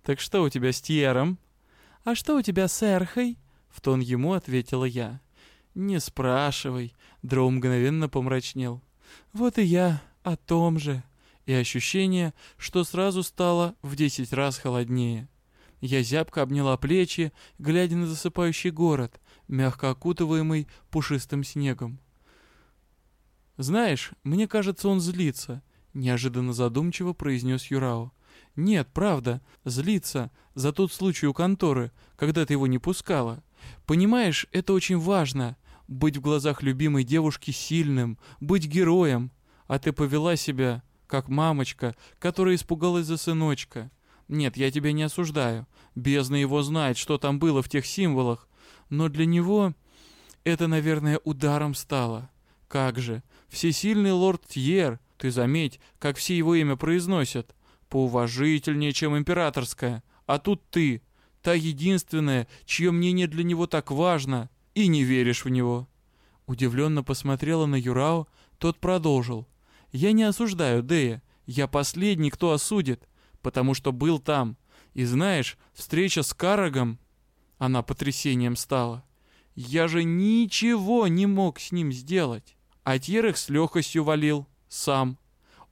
«Так что у тебя с Тьером?» «А что у тебя с Эрхой?» — в тон ему ответила я. «Не спрашивай», — Дроу мгновенно помрачнел. «Вот и я о том же». И ощущение, что сразу стало в десять раз холоднее. Я зябко обняла плечи, глядя на засыпающий город, мягко окутываемый пушистым снегом. «Знаешь, мне кажется, он злится», — неожиданно задумчиво произнес Юрао. «Нет, правда, злится за тот случай у конторы, когда ты его не пускала. Понимаешь, это очень важно — быть в глазах любимой девушки сильным, быть героем. А ты повела себя, как мамочка, которая испугалась за сыночка. Нет, я тебя не осуждаю. Бездна его знает, что там было в тех символах. Но для него это, наверное, ударом стало. Как же, всесильный лорд Тьер, ты заметь, как все его имя произносят. Поуважительнее, чем императорское. А тут ты, та единственная, чье мнение для него так важно, и не веришь в него. Удивленно посмотрела на Юрао, тот продолжил. Я не осуждаю Дея, я последний, кто осудит, потому что был там. И знаешь, встреча с Карагом, она потрясением стала. Я же ничего не мог с ним сделать. А Тьер с легкостью валил, сам.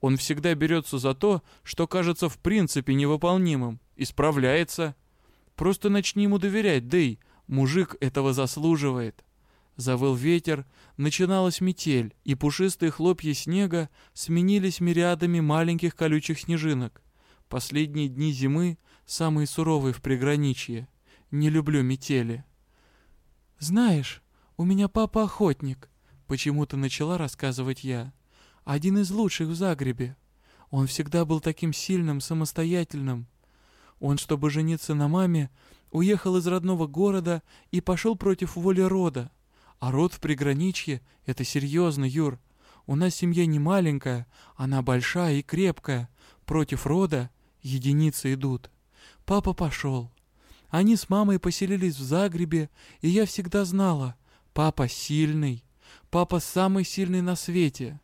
Он всегда берется за то, что кажется в принципе невыполнимым, и справляется. Просто начни ему доверять, Дэй, мужик этого заслуживает. Завыл ветер, начиналась метель, и пушистые хлопья снега сменились мириадами маленьких колючих снежинок. Последние дни зимы самые суровые в приграничье. Не люблю метели. «Знаешь, у меня папа охотник», — почему-то начала рассказывать я. «Один из лучших в Загребе. Он всегда был таким сильным, самостоятельным. Он, чтобы жениться на маме, уехал из родного города и пошел против воли рода. А род в приграничье — это серьезно, Юр. У нас семья не маленькая, она большая и крепкая. Против рода единицы идут. Папа пошел. Они с мамой поселились в Загребе, и я всегда знала, папа сильный, папа самый сильный на свете.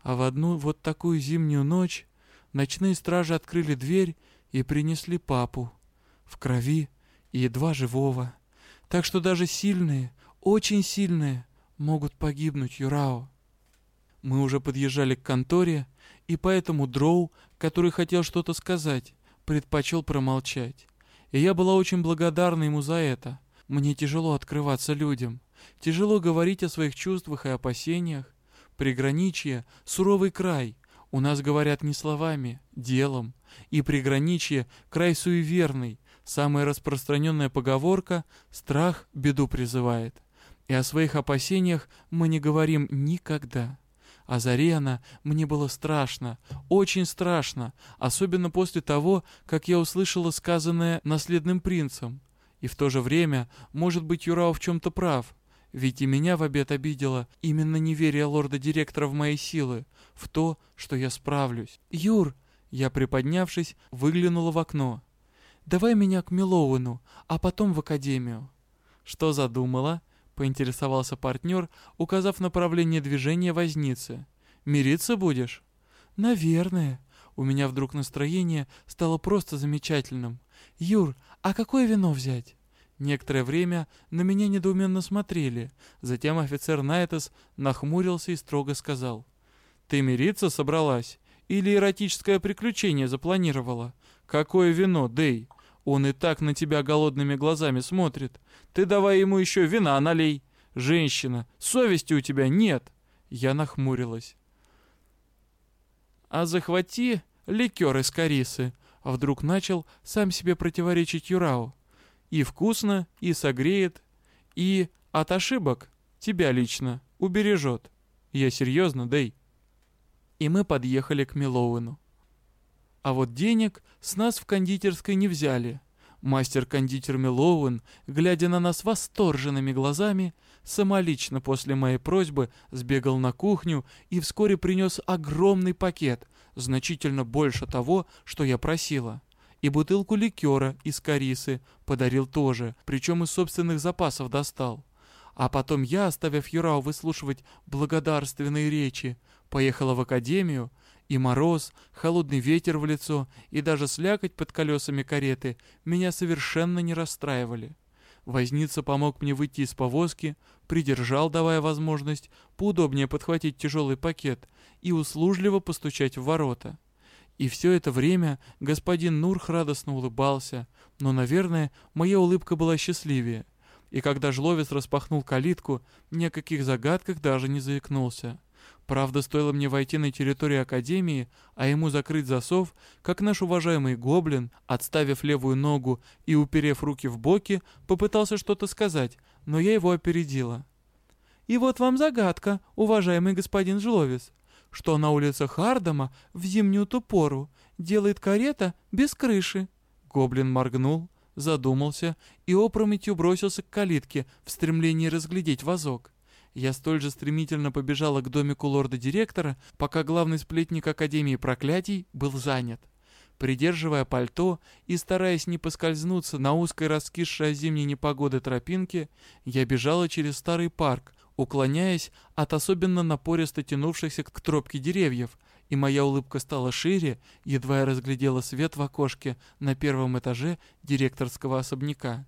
А в одну вот такую зимнюю ночь ночные стражи открыли дверь и принесли папу. В крови и едва живого. Так что даже сильные, очень сильные могут погибнуть, Юрао. Мы уже подъезжали к конторе, и поэтому Дроу, который хотел что-то сказать, предпочел промолчать. И я была очень благодарна ему за это. Мне тяжело открываться людям. Тяжело говорить о своих чувствах и опасениях. Приграничье — суровый край. У нас говорят не словами, делом. И приграничье — край суеверный. Самая распространенная поговорка — страх беду призывает. И о своих опасениях мы не говорим никогда. А Зарена мне было страшно, очень страшно, особенно после того, как я услышала сказанное наследным принцем. И в то же время, может быть, Юрао в чем-то прав, ведь и меня в обед обидела именно неверие лорда-директора в мои силы, в то, что я справлюсь. «Юр!» Я, приподнявшись, выглянула в окно. «Давай меня к Милоуэну, а потом в академию». «Что задумала?» — поинтересовался партнер, указав направление движения возницы. «Мириться будешь?» «Наверное». У меня вдруг настроение стало просто замечательным. «Юр, а какое вино взять?» Некоторое время на меня недоуменно смотрели. Затем офицер Найтес нахмурился и строго сказал. «Ты мириться собралась? Или эротическое приключение запланировала? Какое вино, Дэй? Он и так на тебя голодными глазами смотрит. Ты давай ему еще вина налей. Женщина, совести у тебя нет. Я нахмурилась. А захвати ликер из корисы. А вдруг начал сам себе противоречить Юрау. И вкусно, и согреет, и от ошибок тебя лично убережет. Я серьезно, Дэй. И мы подъехали к Милоуэну. А вот денег с нас в кондитерской не взяли. Мастер-кондитер Милоуэн, глядя на нас восторженными глазами, самолично после моей просьбы сбегал на кухню и вскоре принес огромный пакет, значительно больше того, что я просила. И бутылку ликера из корисы подарил тоже, причем из собственных запасов достал. А потом я, оставив Юрау выслушивать благодарственные речи, поехала в академию, и мороз, холодный ветер в лицо и даже слякоть под колесами кареты меня совершенно не расстраивали. Возница помог мне выйти из повозки, придержал, давая возможность поудобнее подхватить тяжелый пакет и услужливо постучать в ворота. И все это время господин Нурх радостно улыбался, но, наверное, моя улыбка была счастливее. И когда жловец распахнул калитку, ни о каких загадках даже не заикнулся. Правда, стоило мне войти на территорию Академии, а ему закрыть засов, как наш уважаемый гоблин, отставив левую ногу и уперев руки в боки, попытался что-то сказать, но я его опередила. «И вот вам загадка, уважаемый господин Жловец, что на улицах Ардама в зимнюю тупору делает карета без крыши?» Гоблин моргнул, задумался и опрометью бросился к калитке в стремлении разглядеть вазок. Я столь же стремительно побежала к домику лорда-директора, пока главный сплетник Академии проклятий был занят. Придерживая пальто и стараясь не поскользнуться на узкой раскисшей от зимней непогоды тропинке, я бежала через старый парк, уклоняясь от особенно напористо тянувшихся к тропке деревьев, и моя улыбка стала шире, едва я разглядела свет в окошке на первом этаже директорского особняка.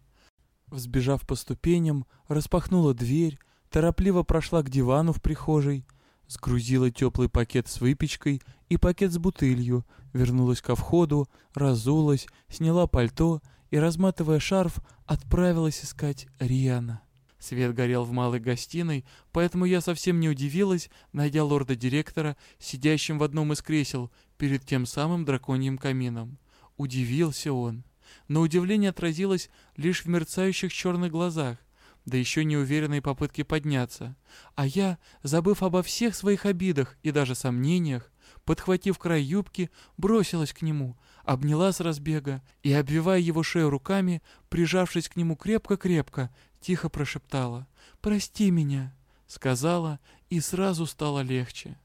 Взбежав по ступеням, распахнула дверь, торопливо прошла к дивану в прихожей, сгрузила теплый пакет с выпечкой и пакет с бутылью, вернулась ко входу, разулась, сняла пальто и, разматывая шарф, отправилась искать Риана. Свет горел в малой гостиной, поэтому я совсем не удивилась, найдя лорда-директора, сидящим в одном из кресел перед тем самым драконьим камином. Удивился он. Но удивление отразилось лишь в мерцающих черных глазах да еще неуверенной попытки подняться. А я, забыв обо всех своих обидах и даже сомнениях, подхватив край юбки, бросилась к нему, обняла с разбега и, обвивая его шею руками, прижавшись к нему крепко-крепко, тихо прошептала «Прости меня», сказала, и сразу стало легче.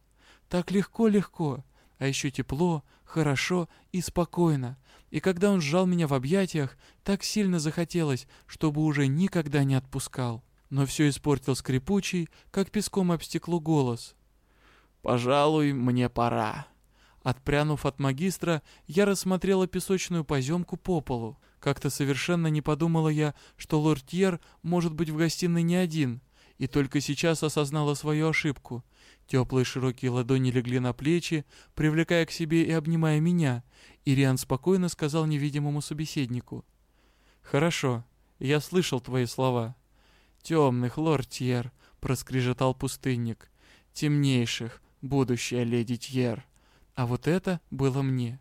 Так легко-легко, а еще тепло, хорошо и спокойно, и когда он сжал меня в объятиях, так сильно захотелось, чтобы уже никогда не отпускал. Но все испортил скрипучий, как песком об стекло голос. «Пожалуй, мне пора». Отпрянув от магистра, я рассмотрела песочную поземку по полу. Как-то совершенно не подумала я, что лорд может быть в гостиной не один, и только сейчас осознала свою ошибку. Теплые широкие ладони легли на плечи, привлекая к себе и обнимая меня, Ириан спокойно сказал невидимому собеседнику. «Хорошо, я слышал твои слова». «Темных, лорд Тьер», — проскрежетал пустынник. «Темнейших, будущая леди Тьер». А вот это было мне.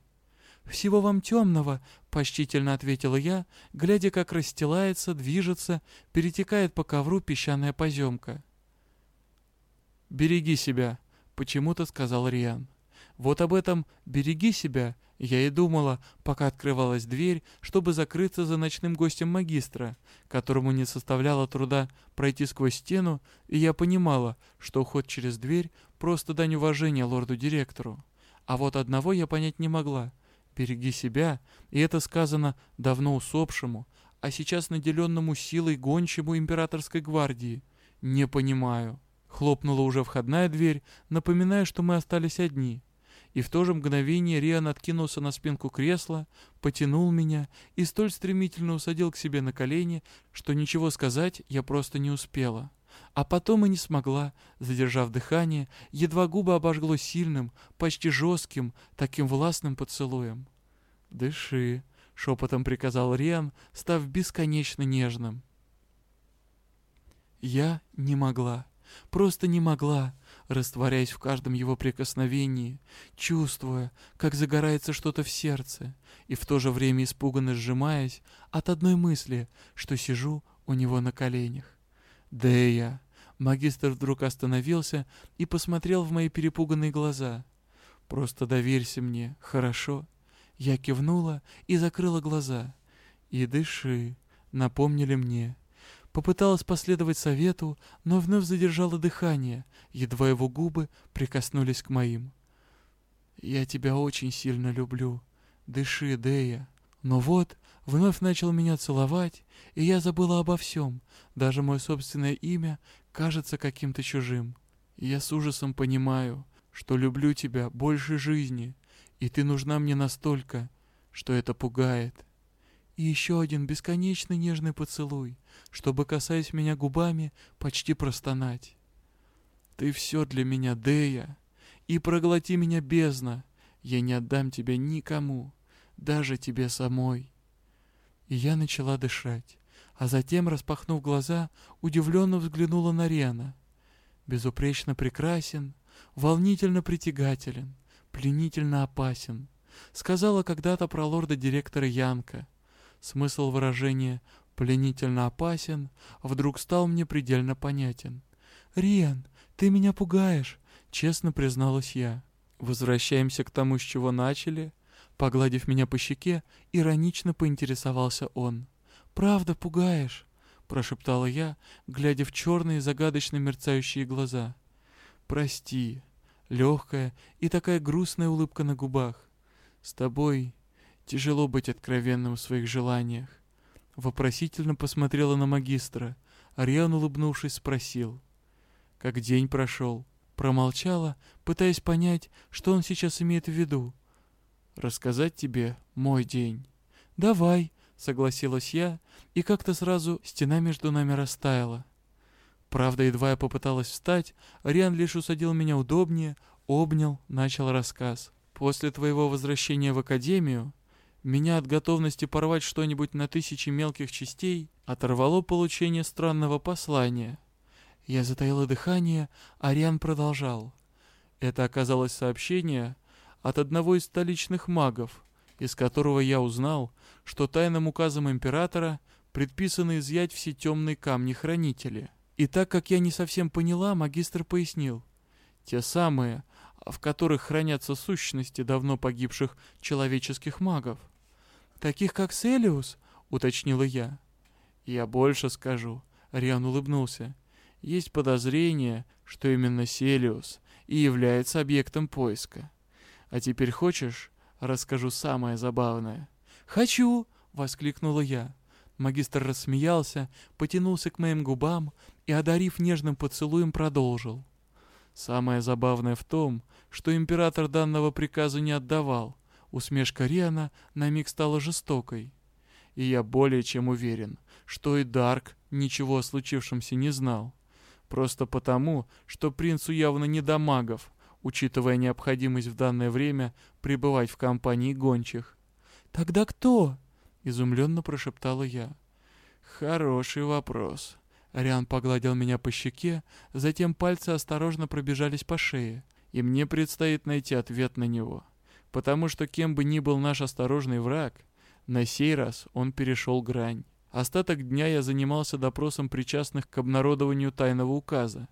«Всего вам темного», — почтительно ответила я, глядя, как расстилается, движется, перетекает по ковру песчаная поземка. «Береги себя», — почему-то сказал Риан. «Вот об этом «береги себя» Я и думала, пока открывалась дверь, чтобы закрыться за ночным гостем магистра, которому не составляло труда пройти сквозь стену, и я понимала, что уход через дверь — просто дань уважения лорду-директору. А вот одного я понять не могла. «Береги себя», и это сказано давно усопшему, а сейчас наделенному силой гончему императорской гвардии. Не понимаю. Хлопнула уже входная дверь, напоминая, что мы остались одни — и в то же мгновение Риан откинулся на спинку кресла, потянул меня и столь стремительно усадил к себе на колени, что ничего сказать я просто не успела. А потом и не смогла, задержав дыхание, едва губы обожгло сильным, почти жестким, таким властным поцелуем. «Дыши», — шепотом приказал Риан, став бесконечно нежным. Я не могла, просто не могла, растворяясь в каждом его прикосновении, чувствуя, как загорается что-то в сердце, и в то же время испуганно сжимаясь от одной мысли, что сижу у него на коленях. «Дэя!» Магистр вдруг остановился и посмотрел в мои перепуганные глаза. «Просто доверься мне, хорошо?» Я кивнула и закрыла глаза. «И дыши», — напомнили мне. Попыталась последовать совету, но вновь задержала дыхание, едва его губы прикоснулись к моим. «Я тебя очень сильно люблю. Дыши, Дея». Но вот, вновь начал меня целовать, и я забыла обо всем, даже мое собственное имя кажется каким-то чужим. И я с ужасом понимаю, что люблю тебя больше жизни, и ты нужна мне настолько, что это пугает. И еще один бесконечный нежный поцелуй, чтобы, касаясь меня губами, почти простонать. Ты все для меня, Дея, и проглоти меня бездна, я не отдам тебя никому, даже тебе самой. И я начала дышать, а затем, распахнув глаза, удивленно взглянула на Рена. Безупречно прекрасен, волнительно притягателен, пленительно опасен. Сказала когда-то про лорда-директора Янка. Смысл выражения «пленительно опасен» вдруг стал мне предельно понятен. «Риан, ты меня пугаешь», — честно призналась я. Возвращаемся к тому, с чего начали. Погладив меня по щеке, иронично поинтересовался он. «Правда пугаешь?» — прошептала я, глядя в черные загадочно мерцающие глаза. «Прости», легкая и такая грустная улыбка на губах. «С тобой тяжело быть откровенным в своих желаниях». Вопросительно посмотрела на магистра. Ариан, улыбнувшись, спросил. «Как день прошел?» Промолчала, пытаясь понять, что он сейчас имеет в виду. «Рассказать тебе мой день?» «Давай», — согласилась я, и как-то сразу стена между нами растаяла. Правда, едва я попыталась встать, Риан лишь усадил меня удобнее, обнял, начал рассказ. «После твоего возвращения в академию меня от готовности порвать что-нибудь на тысячи мелких частей оторвало получение странного послания. Я затаила дыхание, а Риан продолжал. Это оказалось сообщение от одного из столичных магов, из которого я узнал, что тайным указом императора предписано изъять все темные камни-хранители. И так как я не совсем поняла, магистр пояснил. Те самые, в которых хранятся сущности давно погибших человеческих магов. «Таких, как Селиус?» — уточнила я. «Я больше скажу», — Риан улыбнулся. «Есть подозрение, что именно Селиус и является объектом поиска. А теперь хочешь, расскажу самое забавное?» «Хочу!» — воскликнула я. Магистр рассмеялся, потянулся к моим губам и, одарив нежным поцелуем, продолжил. Самое забавное в том, что император данного приказа не отдавал. Усмешка Риана на миг стала жестокой. И я более чем уверен, что и Дарк ничего о случившемся не знал. Просто потому, что принцу явно не до магов, учитывая необходимость в данное время пребывать в компании гончих. «Тогда кто?» — изумленно прошептала я. «Хороший вопрос», Ариан погладил меня по щеке, затем пальцы осторожно пробежались по шее, и мне предстоит найти ответ на него. Потому что кем бы ни был наш осторожный враг, на сей раз он перешел грань. Остаток дня я занимался допросом причастных к обнародованию тайного указа.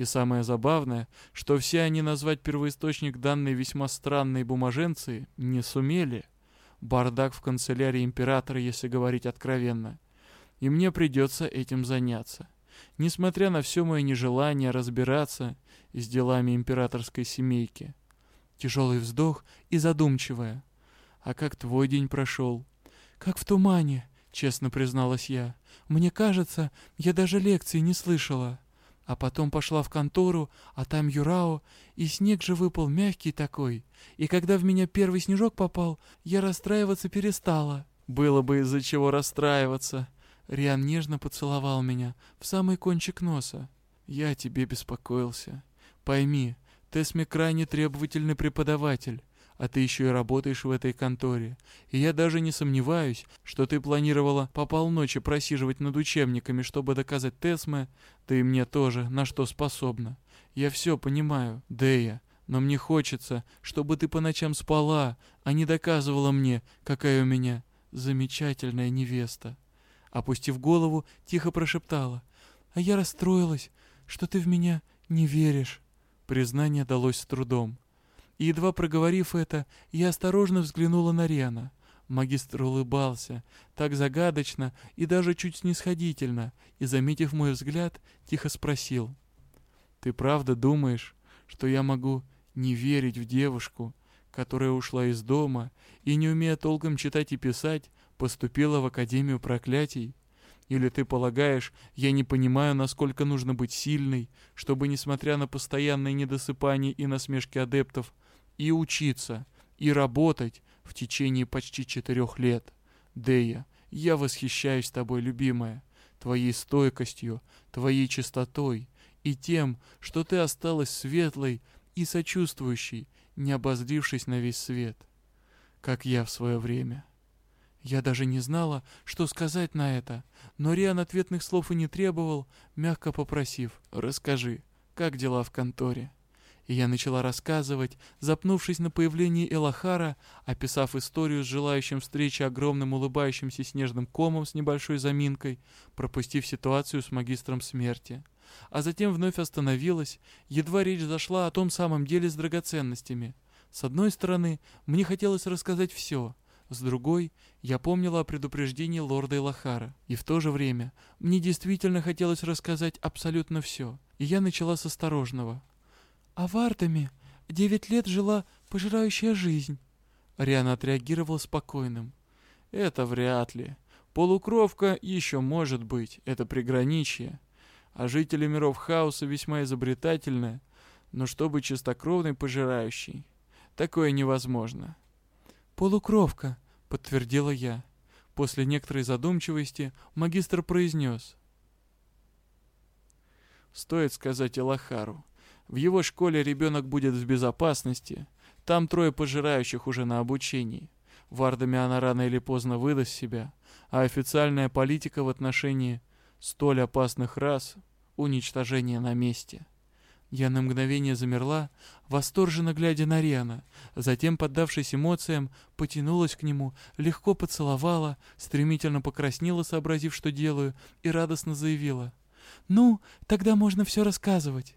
И самое забавное, что все они назвать первоисточник данной весьма странной бумаженции не сумели. Бардак в канцелярии императора, если говорить откровенно — и мне придется этим заняться. Несмотря на все мое нежелание разбираться с делами императорской семейки. Тяжелый вздох и задумчивая. «А как твой день прошел?» «Как в тумане», — честно призналась я. «Мне кажется, я даже лекции не слышала». А потом пошла в контору, а там Юрао, и снег же выпал мягкий такой. И когда в меня первый снежок попал, я расстраиваться перестала. Было бы из-за чего расстраиваться. Риан нежно поцеловал меня в самый кончик носа. «Я о тебе беспокоился. Пойми, Тесми крайне требовательный преподаватель, а ты еще и работаешь в этой конторе. И я даже не сомневаюсь, что ты планировала по полночи просиживать над учебниками, чтобы доказать Тесме, да и мне тоже, на что способна. Я все понимаю, Дея, но мне хочется, чтобы ты по ночам спала, а не доказывала мне, какая у меня замечательная невеста». Опустив голову, тихо прошептала. «А я расстроилась, что ты в меня не веришь». Признание далось с трудом. И едва проговорив это, я осторожно взглянула на Рена. Магистр улыбался, так загадочно и даже чуть снисходительно, и, заметив мой взгляд, тихо спросил. «Ты правда думаешь, что я могу не верить в девушку, которая ушла из дома и, не умея толком читать и писать, поступила в Академию проклятий? Или ты полагаешь, я не понимаю, насколько нужно быть сильной, чтобы, несмотря на постоянное недосыпание и насмешки адептов, и учиться, и работать в течение почти четырех лет? Дея, я восхищаюсь тобой, любимая, твоей стойкостью, твоей чистотой и тем, что ты осталась светлой и сочувствующей, не обозлившись на весь свет, как я в свое время. Я даже не знала, что сказать на это, но Риан ответных слов и не требовал, мягко попросив «Расскажи, как дела в конторе?» И я начала рассказывать, запнувшись на появлении Элахара, описав историю с желающим встречи огромным улыбающимся снежным комом с небольшой заминкой, пропустив ситуацию с магистром смерти. А затем вновь остановилась, едва речь зашла о том самом деле с драгоценностями. С одной стороны, мне хотелось рассказать все — с другой, я помнила о предупреждении лорда Элахара. И в то же время, мне действительно хотелось рассказать абсолютно все. И я начала с осторожного. «А в Артаме девять лет жила пожирающая жизнь». Риана отреагировала спокойным. «Это вряд ли. Полукровка еще может быть, это приграничье. А жители миров хаоса весьма изобретательны, но чтобы чистокровный пожирающий, такое невозможно. «Полукровка», — подтвердила я. После некоторой задумчивости магистр произнес. «Стоит сказать Элахару. В его школе ребенок будет в безопасности. Там трое пожирающих уже на обучении. В Ардаме она рано или поздно выдаст себя, а официальная политика в отношении столь опасных рас — уничтожение на месте». Я на мгновение замерла, восторженно глядя на Риана, затем, поддавшись эмоциям, потянулась к нему, легко поцеловала, стремительно покраснела, сообразив, что делаю, и радостно заявила. «Ну, тогда можно все рассказывать».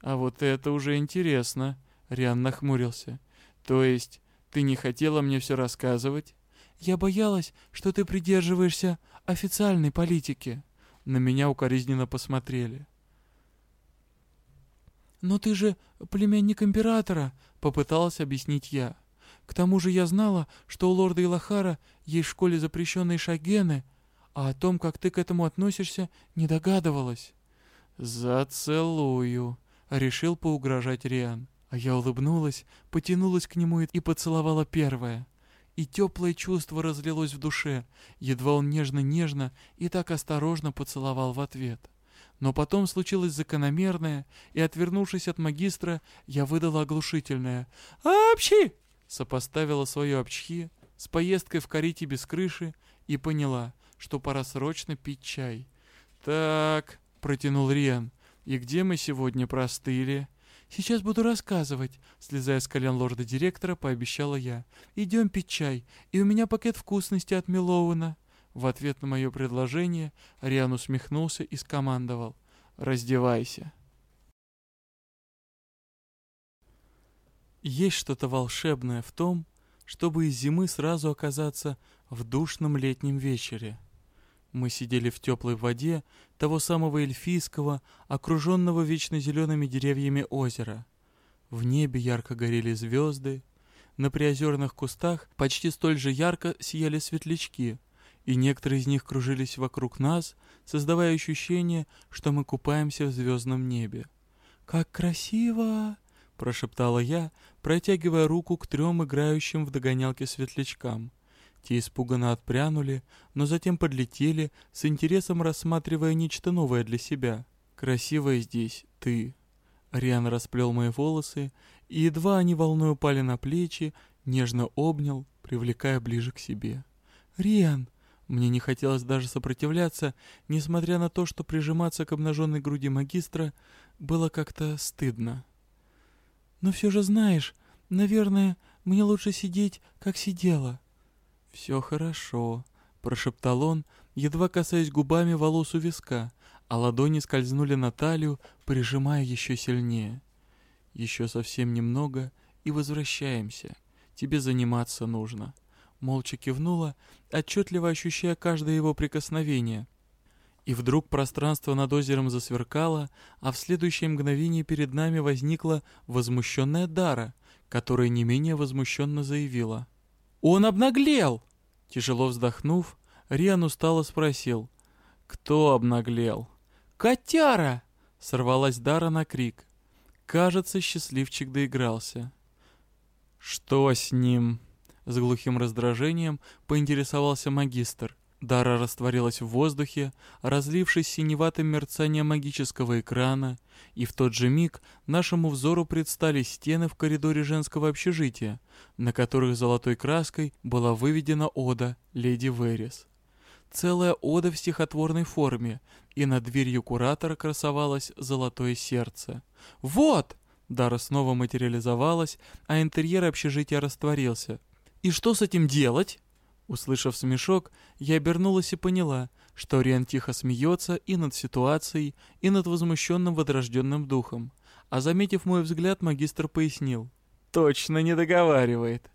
«А вот это уже интересно», — Риан нахмурился. «То есть ты не хотела мне все рассказывать?» «Я боялась, что ты придерживаешься официальной политики». На меня укоризненно посмотрели. «Но ты же племянник императора», — попыталась объяснить я. «К тому же я знала, что у лорда Илахара есть в школе запрещенные шагены, а о том, как ты к этому относишься, не догадывалась». «Зацелую», — решил поугрожать Риан. А я улыбнулась, потянулась к нему и поцеловала первое. И теплое чувство разлилось в душе, едва он нежно-нежно и так осторожно поцеловал в ответ. Но потом случилось закономерное, и, отвернувшись от магистра, я выдала оглушительное «Апчхи!» Сопоставила свое «апчхи» с поездкой в карите без крыши и поняла, что пора срочно пить чай. «Так», — протянул Риан, — «и где мы сегодня простыли?» «Сейчас буду рассказывать», — слезая с колен лорда-директора, пообещала я. «Идем пить чай, и у меня пакет вкусности от Милоуна». В ответ на мое предложение Риан усмехнулся и скомандовал «Раздевайся». Есть что-то волшебное в том, чтобы из зимы сразу оказаться в душном летнем вечере. Мы сидели в теплой воде того самого эльфийского, окруженного вечно зелеными деревьями озера. В небе ярко горели звезды, на приозерных кустах почти столь же ярко сияли светлячки — и некоторые из них кружились вокруг нас, создавая ощущение, что мы купаемся в звездном небе. «Как красиво!» — прошептала я, протягивая руку к трем играющим в догонялке светлячкам. Те испуганно отпрянули, но затем подлетели, с интересом рассматривая нечто новое для себя. «Красивая здесь ты!» Риан расплел мои волосы, и едва они волной упали на плечи, нежно обнял, привлекая ближе к себе. «Риан!» Мне не хотелось даже сопротивляться, несмотря на то, что прижиматься к обнаженной груди магистра было как-то стыдно. «Но все же знаешь, наверное, мне лучше сидеть, как сидела». «Все хорошо», — прошептал он, едва касаясь губами волос у виска, а ладони скользнули на талию, прижимая еще сильнее. «Еще совсем немного, и возвращаемся. Тебе заниматься нужно» молча кивнула, отчетливо ощущая каждое его прикосновение. И вдруг пространство над озером засверкало, а в следующее мгновение перед нами возникла возмущенная Дара, которая не менее возмущенно заявила. «Он обнаглел!» Тяжело вздохнув, Риан устало спросил. «Кто обнаглел?» «Котяра!» — сорвалась Дара на крик. Кажется, счастливчик доигрался. «Что с ним?» С глухим раздражением поинтересовался магистр. Дара растворилась в воздухе, разлившись синеватым мерцанием магического экрана, и в тот же миг нашему взору предстали стены в коридоре женского общежития, на которых золотой краской была выведена ода «Леди Верис». Целая ода в стихотворной форме, и над дверью куратора красовалось золотое сердце. «Вот!» Дара снова материализовалась, а интерьер общежития растворился. «И что с этим делать?» Услышав смешок, я обернулась и поняла, что Риан тихо смеется и над ситуацией, и над возмущенным возрожденным духом. А заметив мой взгляд, магистр пояснил. «Точно не договаривает».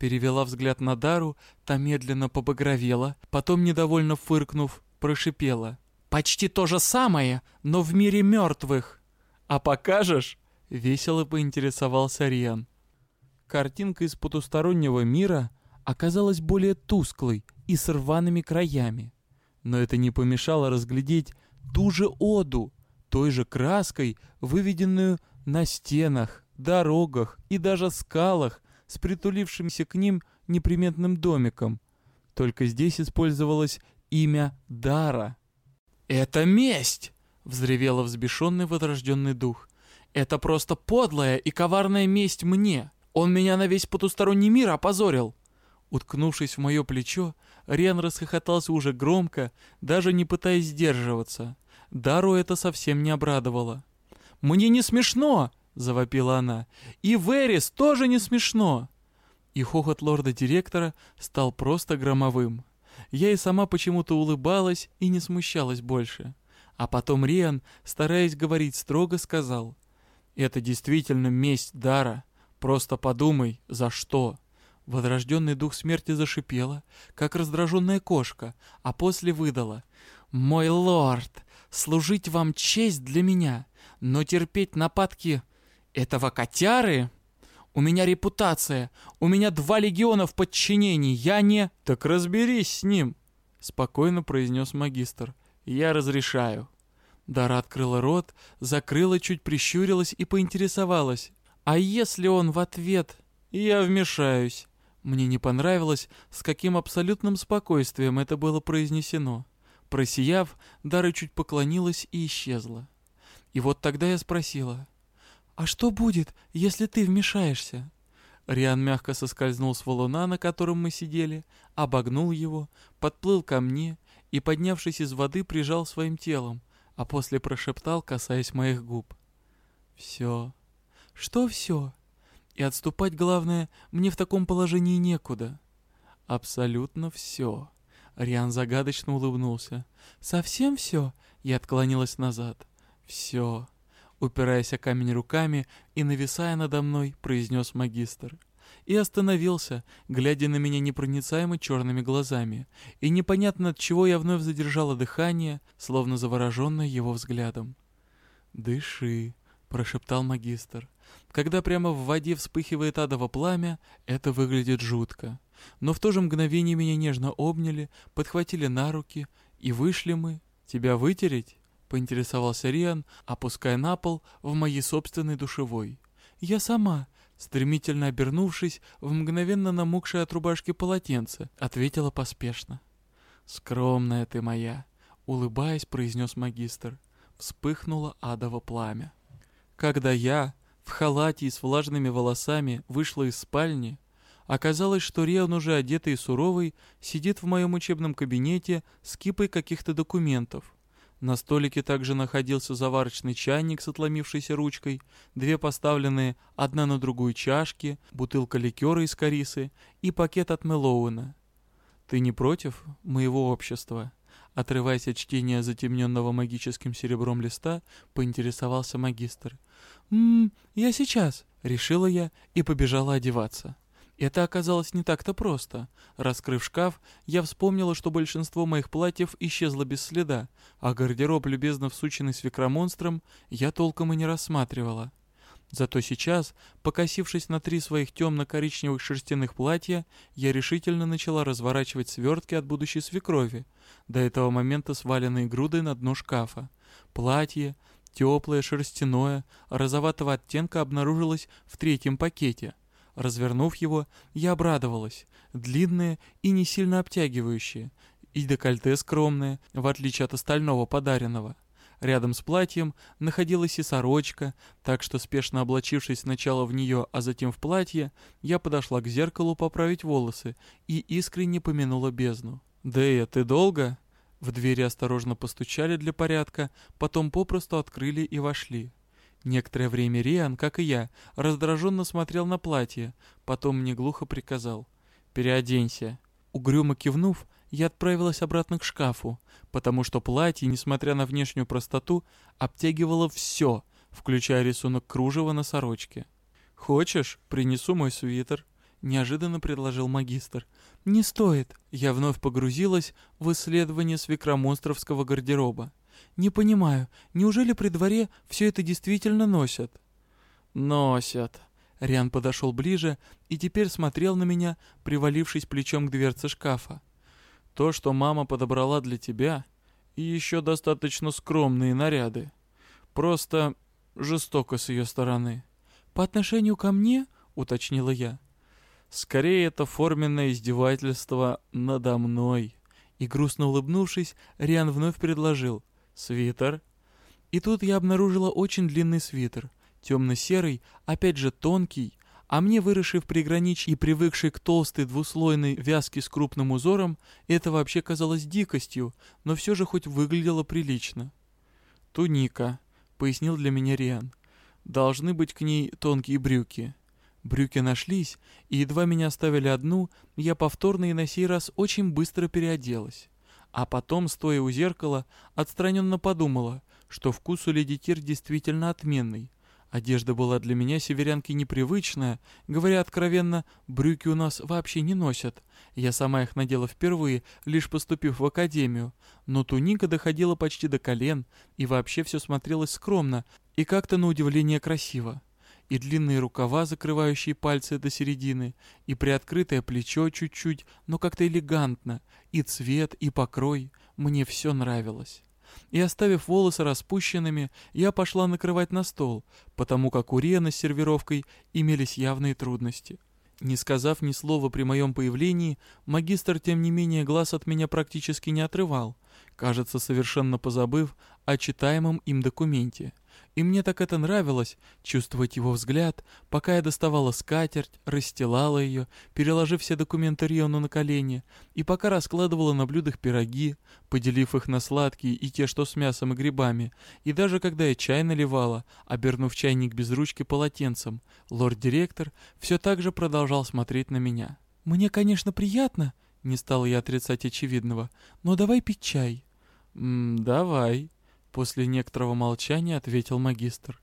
Перевела взгляд на Дару, та медленно побагровела, потом, недовольно фыркнув, прошипела. «Почти то же самое, но в мире мертвых!» «А покажешь?» — весело поинтересовался Риан. Картинка из потустороннего мира оказалась более тусклой и с рваными краями. Но это не помешало разглядеть ту же оду, той же краской, выведенную на стенах, дорогах и даже скалах с притулившимся к ним неприметным домиком. Только здесь использовалось имя Дара. «Это месть!» — взревело взбешенный возрожденный дух. «Это просто подлая и коварная месть мне! Он меня на весь потусторонний мир опозорил!» Уткнувшись в мое плечо, Риан расхохотался уже громко, даже не пытаясь сдерживаться. Дару это совсем не обрадовало. «Мне не смешно!» — завопила она. «И Верис тоже не смешно!» И хохот лорда-директора стал просто громовым. Я и сама почему-то улыбалась и не смущалась больше. А потом Риан, стараясь говорить строго, сказал. «Это действительно месть Дара. Просто подумай, за что?» Возрожденный дух смерти зашипела, как раздраженная кошка, а после выдала. «Мой лорд, служить вам честь для меня, но терпеть нападки этого котяры...» У меня репутация, у меня два легиона в подчинении, я не...» «Так разберись с ним», — спокойно произнес магистр. «Я разрешаю». Дара открыла рот, закрыла, чуть прищурилась и поинтересовалась. «А если он в ответ...» «Я вмешаюсь». Мне не понравилось, с каким абсолютным спокойствием это было произнесено. Просияв, Дара чуть поклонилась и исчезла. И вот тогда я спросила, «А что будет, если ты вмешаешься?» Риан мягко соскользнул с валуна, на котором мы сидели, обогнул его, подплыл ко мне и, поднявшись из воды, прижал своим телом, а после прошептал, касаясь моих губ. «Все». «Что все?» И отступать, главное, мне в таком положении некуда. Абсолютно все. Риан загадочно улыбнулся. Совсем все? Я отклонилась назад. Все. Упираясь о камень руками и нависая надо мной, произнес магистр. И остановился, глядя на меня непроницаемо черными глазами. И непонятно от чего я вновь задержала дыхание, словно завороженная его взглядом. «Дыши», — прошептал магистр. Когда прямо в воде вспыхивает адово пламя, это выглядит жутко. Но в то же мгновение меня нежно обняли, подхватили на руки, и вышли мы. «Тебя вытереть?» — поинтересовался Риан, опуская на пол в моей собственной душевой. «Я сама», стремительно обернувшись в мгновенно намокшее от рубашки полотенце, ответила поспешно. «Скромная ты моя», — улыбаясь, произнес магистр. Вспыхнуло адово пламя. Когда я, в халате и с влажными волосами, вышла из спальни, оказалось, что Риан, уже одетый и суровый, сидит в моем учебном кабинете с кипой каких-то документов. На столике также находился заварочный чайник с отломившейся ручкой, две поставленные одна на другую чашки, бутылка ликера из корисы и пакет от Мелоуна. «Ты не против моего общества?» Отрываясь от чтения затемненного магическим серебром листа, поинтересовался магистр. «Ммм, я сейчас», — решила я и побежала одеваться. Это оказалось не так-то просто. Раскрыв шкаф, я вспомнила, что большинство моих платьев исчезло без следа, а гардероб, любезно всученный свекромонстром, я толком и не рассматривала. Зато сейчас, покосившись на три своих темно-коричневых шерстяных платья, я решительно начала разворачивать свертки от будущей свекрови, до этого момента сваленные грудой на дно шкафа. Платье, теплое, шерстяное, розоватого оттенка обнаружилось в третьем пакете. Развернув его, я обрадовалась. Длинное и не сильно обтягивающее, и декольте скромное, в отличие от остального подаренного. Рядом с платьем находилась и сорочка, так что, спешно облачившись сначала в нее, а затем в платье, я подошла к зеркалу поправить волосы и искренне помянула бездну. «Дэя, ты долго?» В двери осторожно постучали для порядка, потом попросту открыли и вошли. Некоторое время Риан, как и я, раздраженно смотрел на платье, потом мне глухо приказал «Переоденься». Угрюмо кивнув, я отправилась обратно к шкафу, потому что платье, несмотря на внешнюю простоту, обтягивало все, включая рисунок кружева на сорочке. «Хочешь, принесу мой свитер?» — неожиданно предложил магистр. «Не стоит». Я вновь погрузилась в исследование свекромонстровского гардероба. «Не понимаю, неужели при дворе все это действительно носят?» «Носят». Риан подошел ближе и теперь смотрел на меня, привалившись плечом к дверце шкафа. То, что мама подобрала для тебя, и еще достаточно скромные наряды. Просто жестоко с ее стороны. По отношению ко мне, уточнила я. Скорее, это форменное издевательство надо мной. И грустно улыбнувшись, Риан вновь предложил «Свитер». И тут я обнаружила очень длинный свитер, темно-серый, опять же тонкий, а мне, выросший в приграничье и привыкший к толстой двуслойной вязке с крупным узором, это вообще казалось дикостью, но все же хоть выглядело прилично. «Туника», — пояснил для меня Риан. «Должны быть к ней тонкие брюки». Брюки нашлись, и едва меня оставили одну, я повторно и на сей раз очень быстро переоделась. А потом, стоя у зеркала, отстраненно подумала, что вкус у леди Тир действительно отменный, Одежда была для меня северянки непривычная, говоря откровенно, брюки у нас вообще не носят. Я сама их надела впервые, лишь поступив в академию, но туника доходила почти до колен, и вообще все смотрелось скромно и как-то на удивление красиво. И длинные рукава, закрывающие пальцы до середины, и приоткрытое плечо чуть-чуть, но как-то элегантно, и цвет, и покрой, мне все нравилось. И, оставив волосы распущенными, я пошла накрывать на стол, потому как у Рена с сервировкой имелись явные трудности. Не сказав ни слова при моем появлении, магистр, тем не менее, глаз от меня практически не отрывал, кажется, совершенно позабыв о читаемом им документе — и мне так это нравилось, чувствовать его взгляд, пока я доставала скатерть, расстилала ее, переложив все документы Риону на колени, и пока раскладывала на блюдах пироги, поделив их на сладкие и те, что с мясом и грибами, и даже когда я чай наливала, обернув чайник без ручки полотенцем, лорд-директор все так же продолжал смотреть на меня. «Мне, конечно, приятно», — не стала я отрицать очевидного, — «но давай пить чай». «М давай», После некоторого молчания ответил магистр.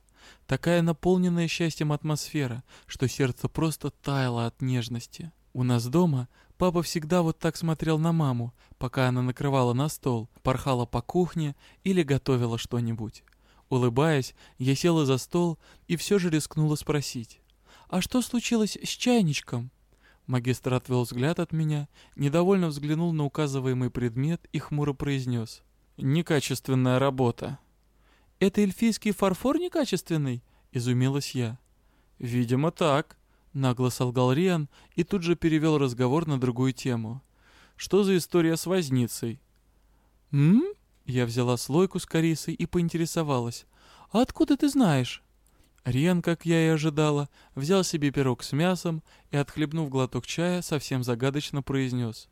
Такая наполненная счастьем атмосфера, что сердце просто таяло от нежности. У нас дома папа всегда вот так смотрел на маму, пока она накрывала на стол, порхала по кухне или готовила что-нибудь. Улыбаясь, я села за стол и все же рискнула спросить. «А что случилось с чайничком?» Магистр отвел взгляд от меня, недовольно взглянул на указываемый предмет и хмуро произнес. Некачественная работа. Это эльфийский фарфор некачественный? Изумилась я. Видимо, так. Нагло солгал Риан и тут же перевел разговор на другую тему. Что за история с возницей? М? Я взяла слойку с корицей и поинтересовалась. «А откуда ты знаешь?» Риан, как я и ожидала, взял себе пирог с мясом и, отхлебнув глоток чая, совсем загадочно произнес.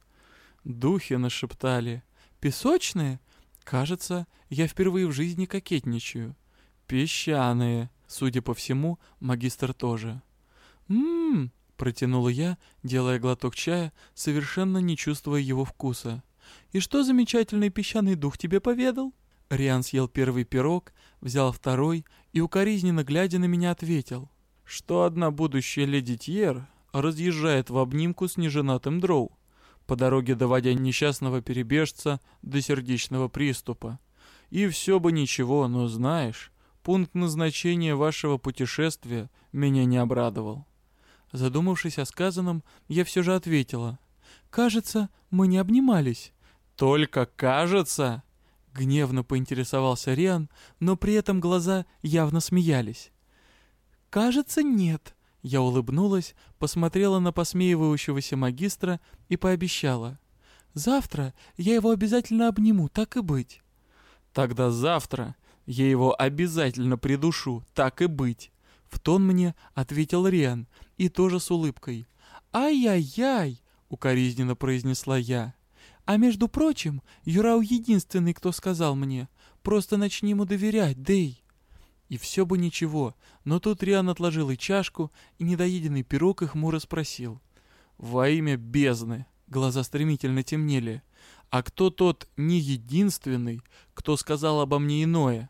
«Духи нашептали. Песочные? Кажется, я впервые в жизни кокетничаю. Песчаные. Судя по всему, магистр тоже. «М-м-м», протянула я, делая глоток чая, совершенно не чувствуя его вкуса. «И что замечательный песчаный дух тебе поведал?» Риан съел первый пирог, взял второй и, укоризненно глядя на меня, ответил, что одна будущая леди Тьер разъезжает в обнимку с неженатым дроу по дороге доводя несчастного перебежца до сердечного приступа. И все бы ничего, но знаешь, Пункт назначения вашего путешествия меня не обрадовал. Задумавшись о сказанном, я все же ответила. «Кажется, мы не обнимались». «Только кажется?» Гневно поинтересовался Риан, но при этом глаза явно смеялись. «Кажется, нет». Я улыбнулась, посмотрела на посмеивающегося магистра и пообещала. «Завтра я его обязательно обниму, так и быть». «Тогда завтра я его обязательно придушу, так и быть». В тон мне ответил Риан, и тоже с улыбкой. «Ай-яй-яй!» — укоризненно произнесла я. «А между прочим, Юрау единственный, кто сказал мне, просто начни ему доверять, Дэй». И все бы ничего, но тут Риан отложил и чашку, и недоеденный пирог и хмуро спросил. «Во имя бездны!» Глаза стремительно темнели. «А кто тот не единственный, кто сказал обо мне иное?»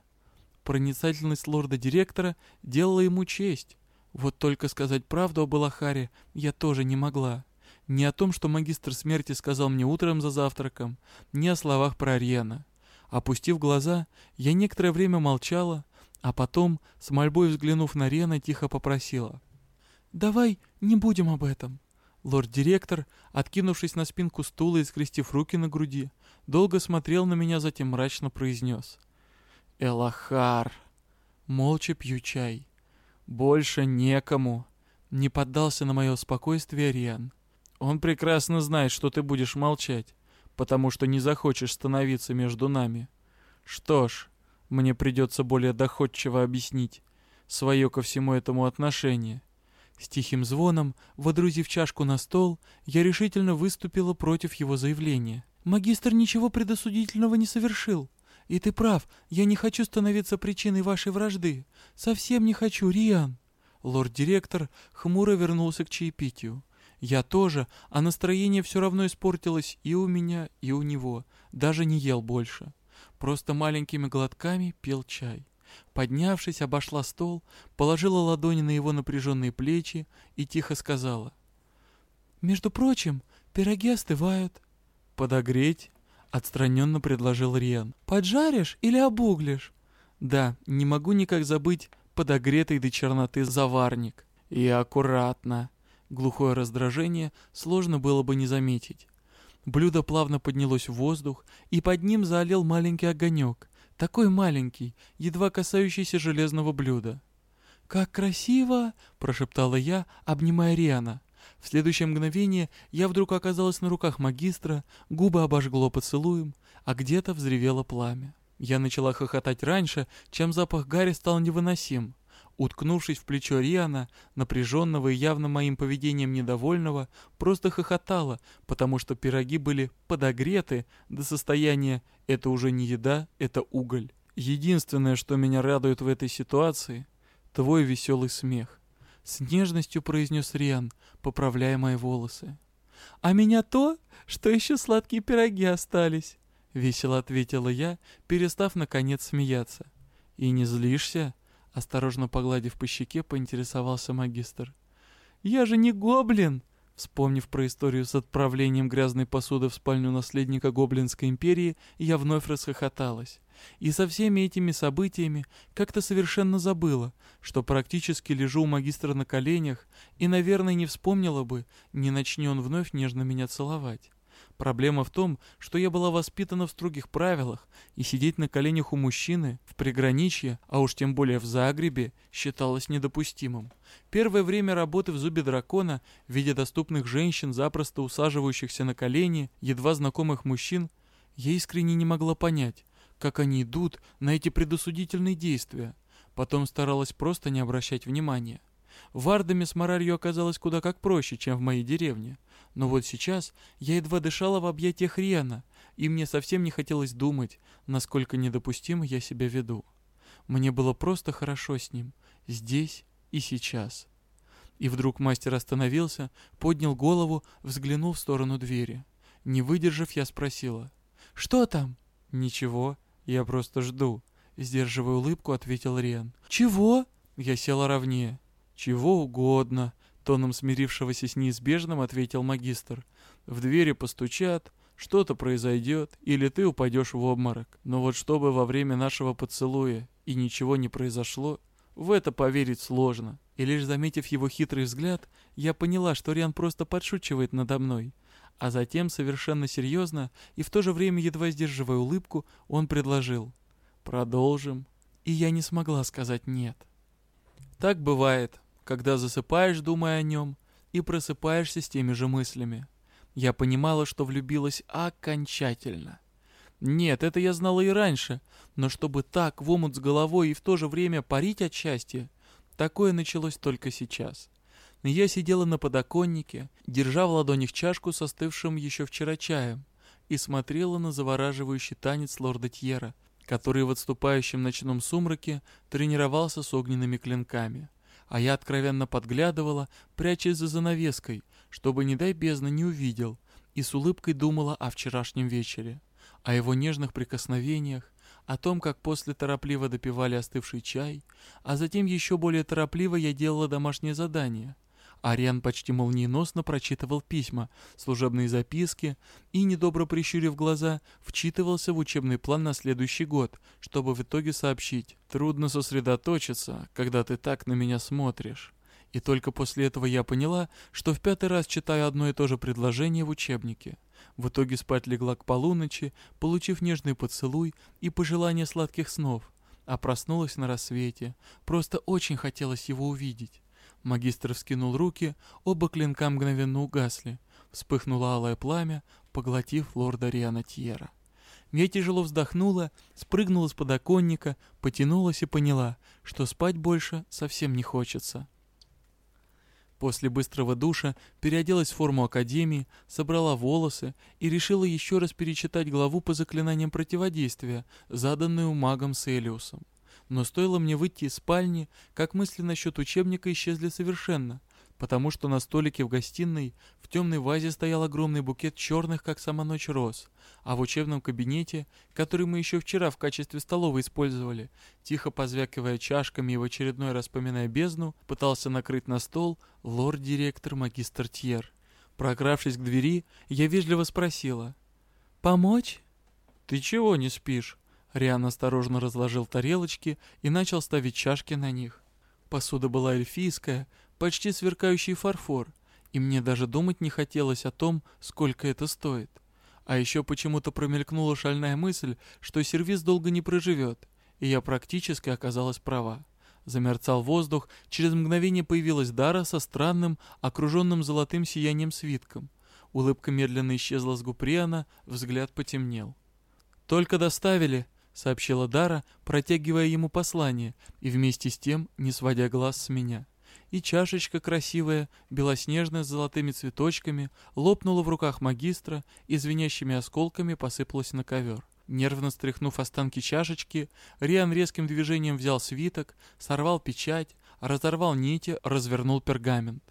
Проницательность лорда-директора делала ему честь. Вот только сказать правду об Элахаре я тоже не могла. Ни о том, что магистр смерти сказал мне утром за завтраком, ни о словах про Ариена. Опустив глаза, я некоторое время молчала, а потом, с мольбой взглянув на Рена, тихо попросила. «Давай не будем об этом». Лорд-директор, откинувшись на спинку стула и скрестив руки на груди, долго смотрел на меня, затем мрачно произнес. «Элахар!» Молча пью чай. «Больше некому!» Не поддался на мое спокойствие Риан. «Он прекрасно знает, что ты будешь молчать, потому что не захочешь становиться между нами. Что ж, мне придется более доходчиво объяснить свое ко всему этому отношение. С тихим звоном, водрузив чашку на стол, я решительно выступила против его заявления. «Магистр ничего предосудительного не совершил. И ты прав, я не хочу становиться причиной вашей вражды. Совсем не хочу, Риан». Лорд-директор хмуро вернулся к чаепитию. Я тоже, а настроение все равно испортилось и у меня, и у него. Даже не ел больше. Просто маленькими глотками пил чай. Поднявшись, обошла стол, положила ладони на его напряженные плечи и тихо сказала. «Между прочим, пироги остывают». «Подогреть?» — отстраненно предложил Риан. «Поджаришь или обуглишь?» «Да, не могу никак забыть подогретый до черноты заварник. И аккуратно». Глухое раздражение сложно было бы не заметить. Блюдо плавно поднялось в воздух, и под ним залил маленький огонек, такой маленький, едва касающийся железного блюда. «Как красиво!» — прошептала я, обнимая Риана. В следующее мгновение я вдруг оказалась на руках магистра, губы обожгло поцелуем, а где-то взревело пламя. Я начала хохотать раньше, чем запах гари стал невыносим. Уткнувшись в плечо Риана, напряженного и явно моим поведением недовольного, просто хохотала, потому что пироги были подогреты до состояния «это уже не еда, это уголь». Единственное, что меня радует в этой ситуации — твой веселый смех. С нежностью произнес Риан, поправляя мои волосы. «А меня то, что еще сладкие пироги остались», — весело ответила я, перестав наконец смеяться. «И не злишься?» Осторожно погладив по щеке, поинтересовался магистр. «Я же не гоблин!» Вспомнив про историю с отправлением грязной посуды в спальню наследника Гоблинской империи, я вновь расхохоталась. И со всеми этими событиями как-то совершенно забыла, что практически лежу у магистра на коленях и, наверное, не вспомнила бы, не начни он вновь нежно меня целовать. Проблема в том, что я была воспитана в строгих правилах, и сидеть на коленях у мужчины в приграничье, а уж тем более в Загребе, считалось недопустимым. Первое время работы в зубе дракона, видя доступных женщин, запросто усаживающихся на колени, едва знакомых мужчин, я искренне не могла понять, как они идут на эти предосудительные действия. Потом старалась просто не обращать внимания. В Ардаме с моралью оказалось куда как проще, чем в моей деревне. Но вот сейчас я едва дышала в объятиях Риана, и мне совсем не хотелось думать, насколько недопустимо я себя веду. Мне было просто хорошо с ним, здесь и сейчас. И вдруг мастер остановился, поднял голову, взглянул в сторону двери. Не выдержав, я спросила. «Что там?» «Ничего, я просто жду», — сдерживая улыбку, ответил Риан. «Чего?» Я села ровнее. «Чего угодно», — тоном смирившегося с неизбежным ответил магистр. «В двери постучат, что-то произойдет, или ты упадешь в обморок. Но вот чтобы во время нашего поцелуя и ничего не произошло, в это поверить сложно. И лишь заметив его хитрый взгляд, я поняла, что Риан просто подшучивает надо мной. А затем, совершенно серьезно и в то же время едва сдерживая улыбку, он предложил. «Продолжим». И я не смогла сказать «нет». Так бывает, когда засыпаешь, думая о нем, и просыпаешься с теми же мыслями. Я понимала, что влюбилась окончательно. Нет, это я знала и раньше, но чтобы так в омут с головой и в то же время парить от счастья, такое началось только сейчас. Я сидела на подоконнике, держа в ладонях чашку с остывшим еще вчера чаем, и смотрела на завораживающий танец лорда Тьера, который в отступающем ночном сумраке тренировался с огненными клинками. А я откровенно подглядывала, прячась за занавеской, чтобы, не дай бездна, не увидел, и с улыбкой думала о вчерашнем вечере о его нежных прикосновениях, о том, как после торопливо допивали остывший чай, а затем еще более торопливо я делала домашнее задание. Ариан почти молниеносно прочитывал письма, служебные записки и, недобро прищурив глаза, вчитывался в учебный план на следующий год, чтобы в итоге сообщить «Трудно сосредоточиться, когда ты так на меня смотришь». И только после этого я поняла, что в пятый раз читаю одно и то же предложение в учебнике. В итоге спать легла к полуночи, получив нежный поцелуй и пожелание сладких снов, а проснулась на рассвете. Просто очень хотелось его увидеть. Магистр вскинул руки, оба клинка мгновенно угасли. Вспыхнуло алое пламя, поглотив лорда Риана Тьера. Я тяжело вздохнула, спрыгнула с подоконника, потянулась и поняла, что спать больше совсем не хочется. После быстрого душа переоделась в форму академии, собрала волосы и решила еще раз перечитать главу по заклинаниям противодействия, заданную магом Селиусом. Но стоило мне выйти из спальни, как мысли насчет учебника исчезли совершенно потому что на столике в гостиной в темной вазе стоял огромный букет черных, как сама ночь, роз, а в учебном кабинете, который мы еще вчера в качестве столовой использовали, тихо позвякивая чашками и в очередной раз поминая бездну, пытался накрыть на стол лорд-директор магистр Тьер. Прокравшись к двери, я вежливо спросила. «Помочь?» «Ты чего не спишь?» Риан осторожно разложил тарелочки и начал ставить чашки на них. Посуда была эльфийская, почти сверкающий фарфор, и мне даже думать не хотелось о том, сколько это стоит. А еще почему-то промелькнула шальная мысль, что сервис долго не проживет, и я практически оказалась права. Замерцал воздух, через мгновение появилась Дара со странным, окруженным золотым сиянием свитком. Улыбка медленно исчезла с губ Риана, взгляд потемнел. «Только доставили», — сообщила Дара, протягивая ему послание и вместе с тем не сводя глаз с меня и чашечка красивая, белоснежная с золотыми цветочками, лопнула в руках магистра и звенящими осколками посыпалась на ковер. Нервно стряхнув останки чашечки, Риан резким движением взял свиток, сорвал печать, разорвал нити, развернул пергамент.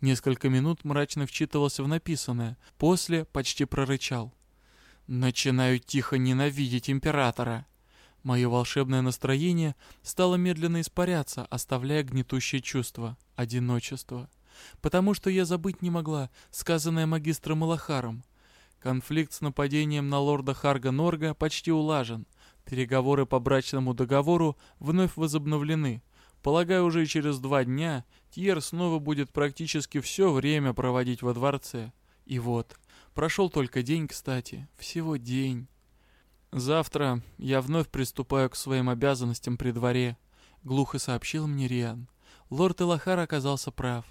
Несколько минут мрачно вчитывался в написанное, после почти прорычал. «Начинаю тихо ненавидеть императора!» Мое волшебное настроение стало медленно испаряться, оставляя гнетущее чувство — одиночество. Потому что я забыть не могла сказанное магистром Малахаром. Конфликт с нападением на лорда Харга Норга почти улажен. Переговоры по брачному договору вновь возобновлены. Полагаю, уже через два дня Тьер снова будет практически все время проводить во дворце. И вот, прошел только день, кстати, всего день. «Завтра я вновь приступаю к своим обязанностям при дворе», — глухо сообщил мне Риан. Лорд Элахар оказался прав,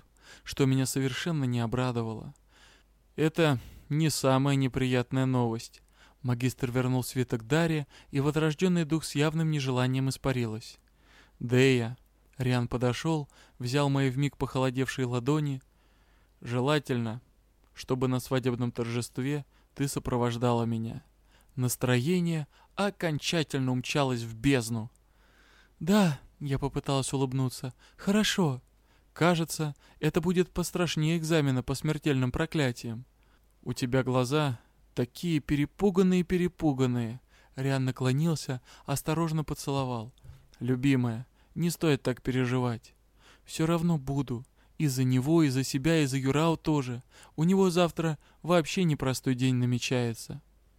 что меня совершенно не обрадовало. Это не самая неприятная новость. Магистр вернул свиток Дарья, и возрожденный дух с явным нежеланием испарилась. «Дея!» Риан подошел, взял мои вмиг похолодевшие ладони. «Желательно, чтобы на свадебном торжестве ты сопровождала меня». Настроение окончательно умчалось в бездну. «Да», — я попыталась улыбнуться, — «хорошо. Кажется, это будет пострашнее экзамена по смертельным проклятиям. У тебя глаза такие перепуганные-перепуганные». Риан наклонился, осторожно поцеловал. «Любимая, не стоит так переживать. Все равно буду. И за него, и за себя, и за Юрау тоже. У него завтра вообще непростой день намечается.